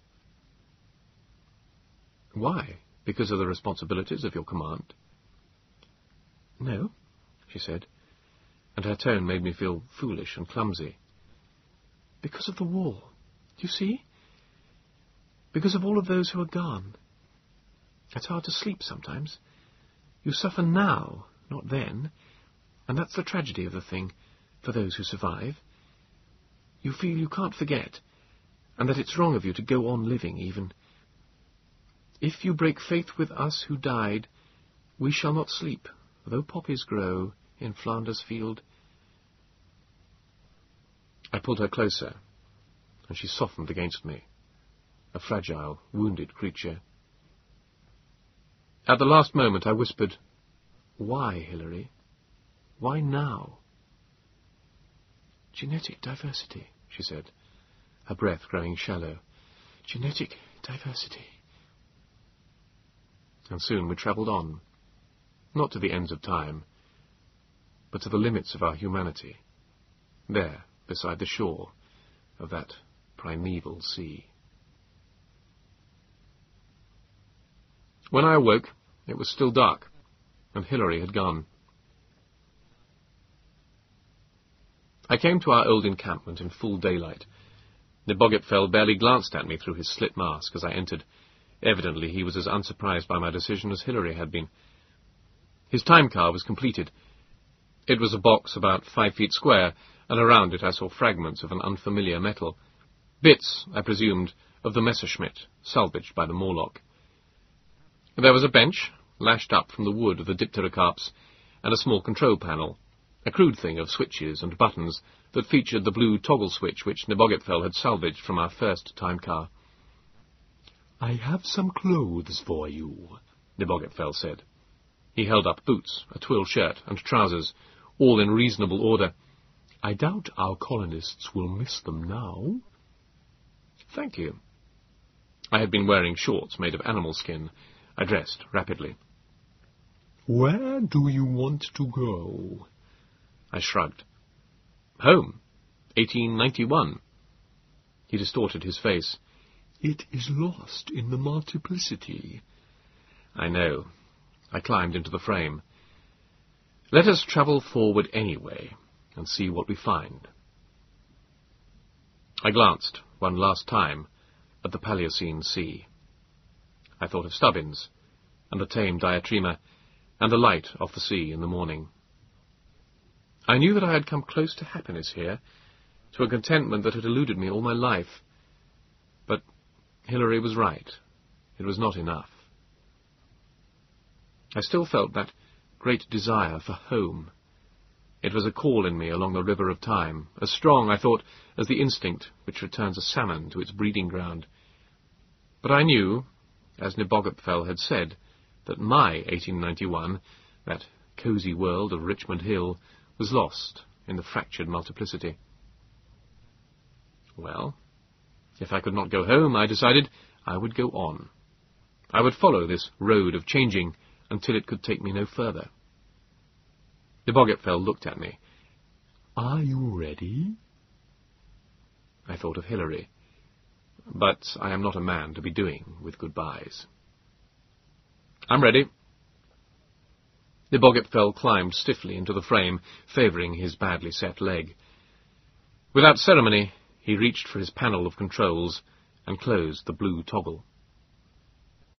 Why? Because of the responsibilities of your command? No, she said, and her tone made me feel foolish and clumsy. Because of the war. You see? Because of all of those who are gone. It's hard to sleep sometimes. You suffer now, not then, and that's the tragedy of the thing, for those who survive. You feel you can't forget, and that it's wrong of you to go on living even. If you break faith with us who died, we shall not sleep, though poppies grow in Flanders field. I pulled her closer, and she softened against me, a fragile, wounded creature. At the last moment I whispered, Why, Hilary? Why now? Genetic diversity, she said, her breath growing shallow. Genetic diversity. And soon we travelled on, not to the ends of time, but to the limits of our humanity, there, beside the shore of that primeval sea. When I awoke, it was still dark, and Hilary had gone. I came to our old encampment in full daylight. Nebogipfel barely glanced at me through his slit mask as I entered. Evidently he was as unsurprised by my decision as Hilary had been. His time car was completed. It was a box about five feet square, and around it I saw fragments of an unfamiliar metal. Bits, I presumed, of the Messerschmitt, salvaged by the Morlock. There was a bench, lashed up from the wood of the dipterocarps, and a small control panel, a crude thing of switches and buttons that featured the blue toggle switch which Nebogipfel had salvaged from our first time car. I have some clothes for you, Nebogipfel said. He held up boots, a twill shirt, and trousers, all in reasonable order. I doubt our colonists will miss them now. Thank you. I had been wearing shorts made of animal skin, I dressed rapidly. Where do you want to go? I shrugged. Home. 1891. He distorted his face. It is lost in the multiplicity. I know. I climbed into the frame. Let us travel forward anyway, and see what we find. I glanced, one last time, at the Paleocene sea. I thought of Stubbins, and the tame diatryma, and the light off the sea in the morning. I knew that I had come close to happiness here, to a contentment that had eluded me all my life. But Hilary was right. It was not enough. I still felt that great desire for home. It was a call in me along the river of time, as strong, I thought, as the instinct which returns a salmon to its breeding ground. But I knew, as Nebogipfel had said, that my 1891, that cosy world of Richmond Hill, was lost in the fractured multiplicity. Well, if I could not go home, I decided I would go on. I would follow this road of changing until it could take me no further. Nebogipfel looked at me. Are you ready? I thought of Hilary. But I am not a man to be doing with goodbyes. I'm ready. The Nebogipfel climbed stiffly into the frame, favouring his badly set leg. Without ceremony, he reached for his panel of controls and closed the blue toggle.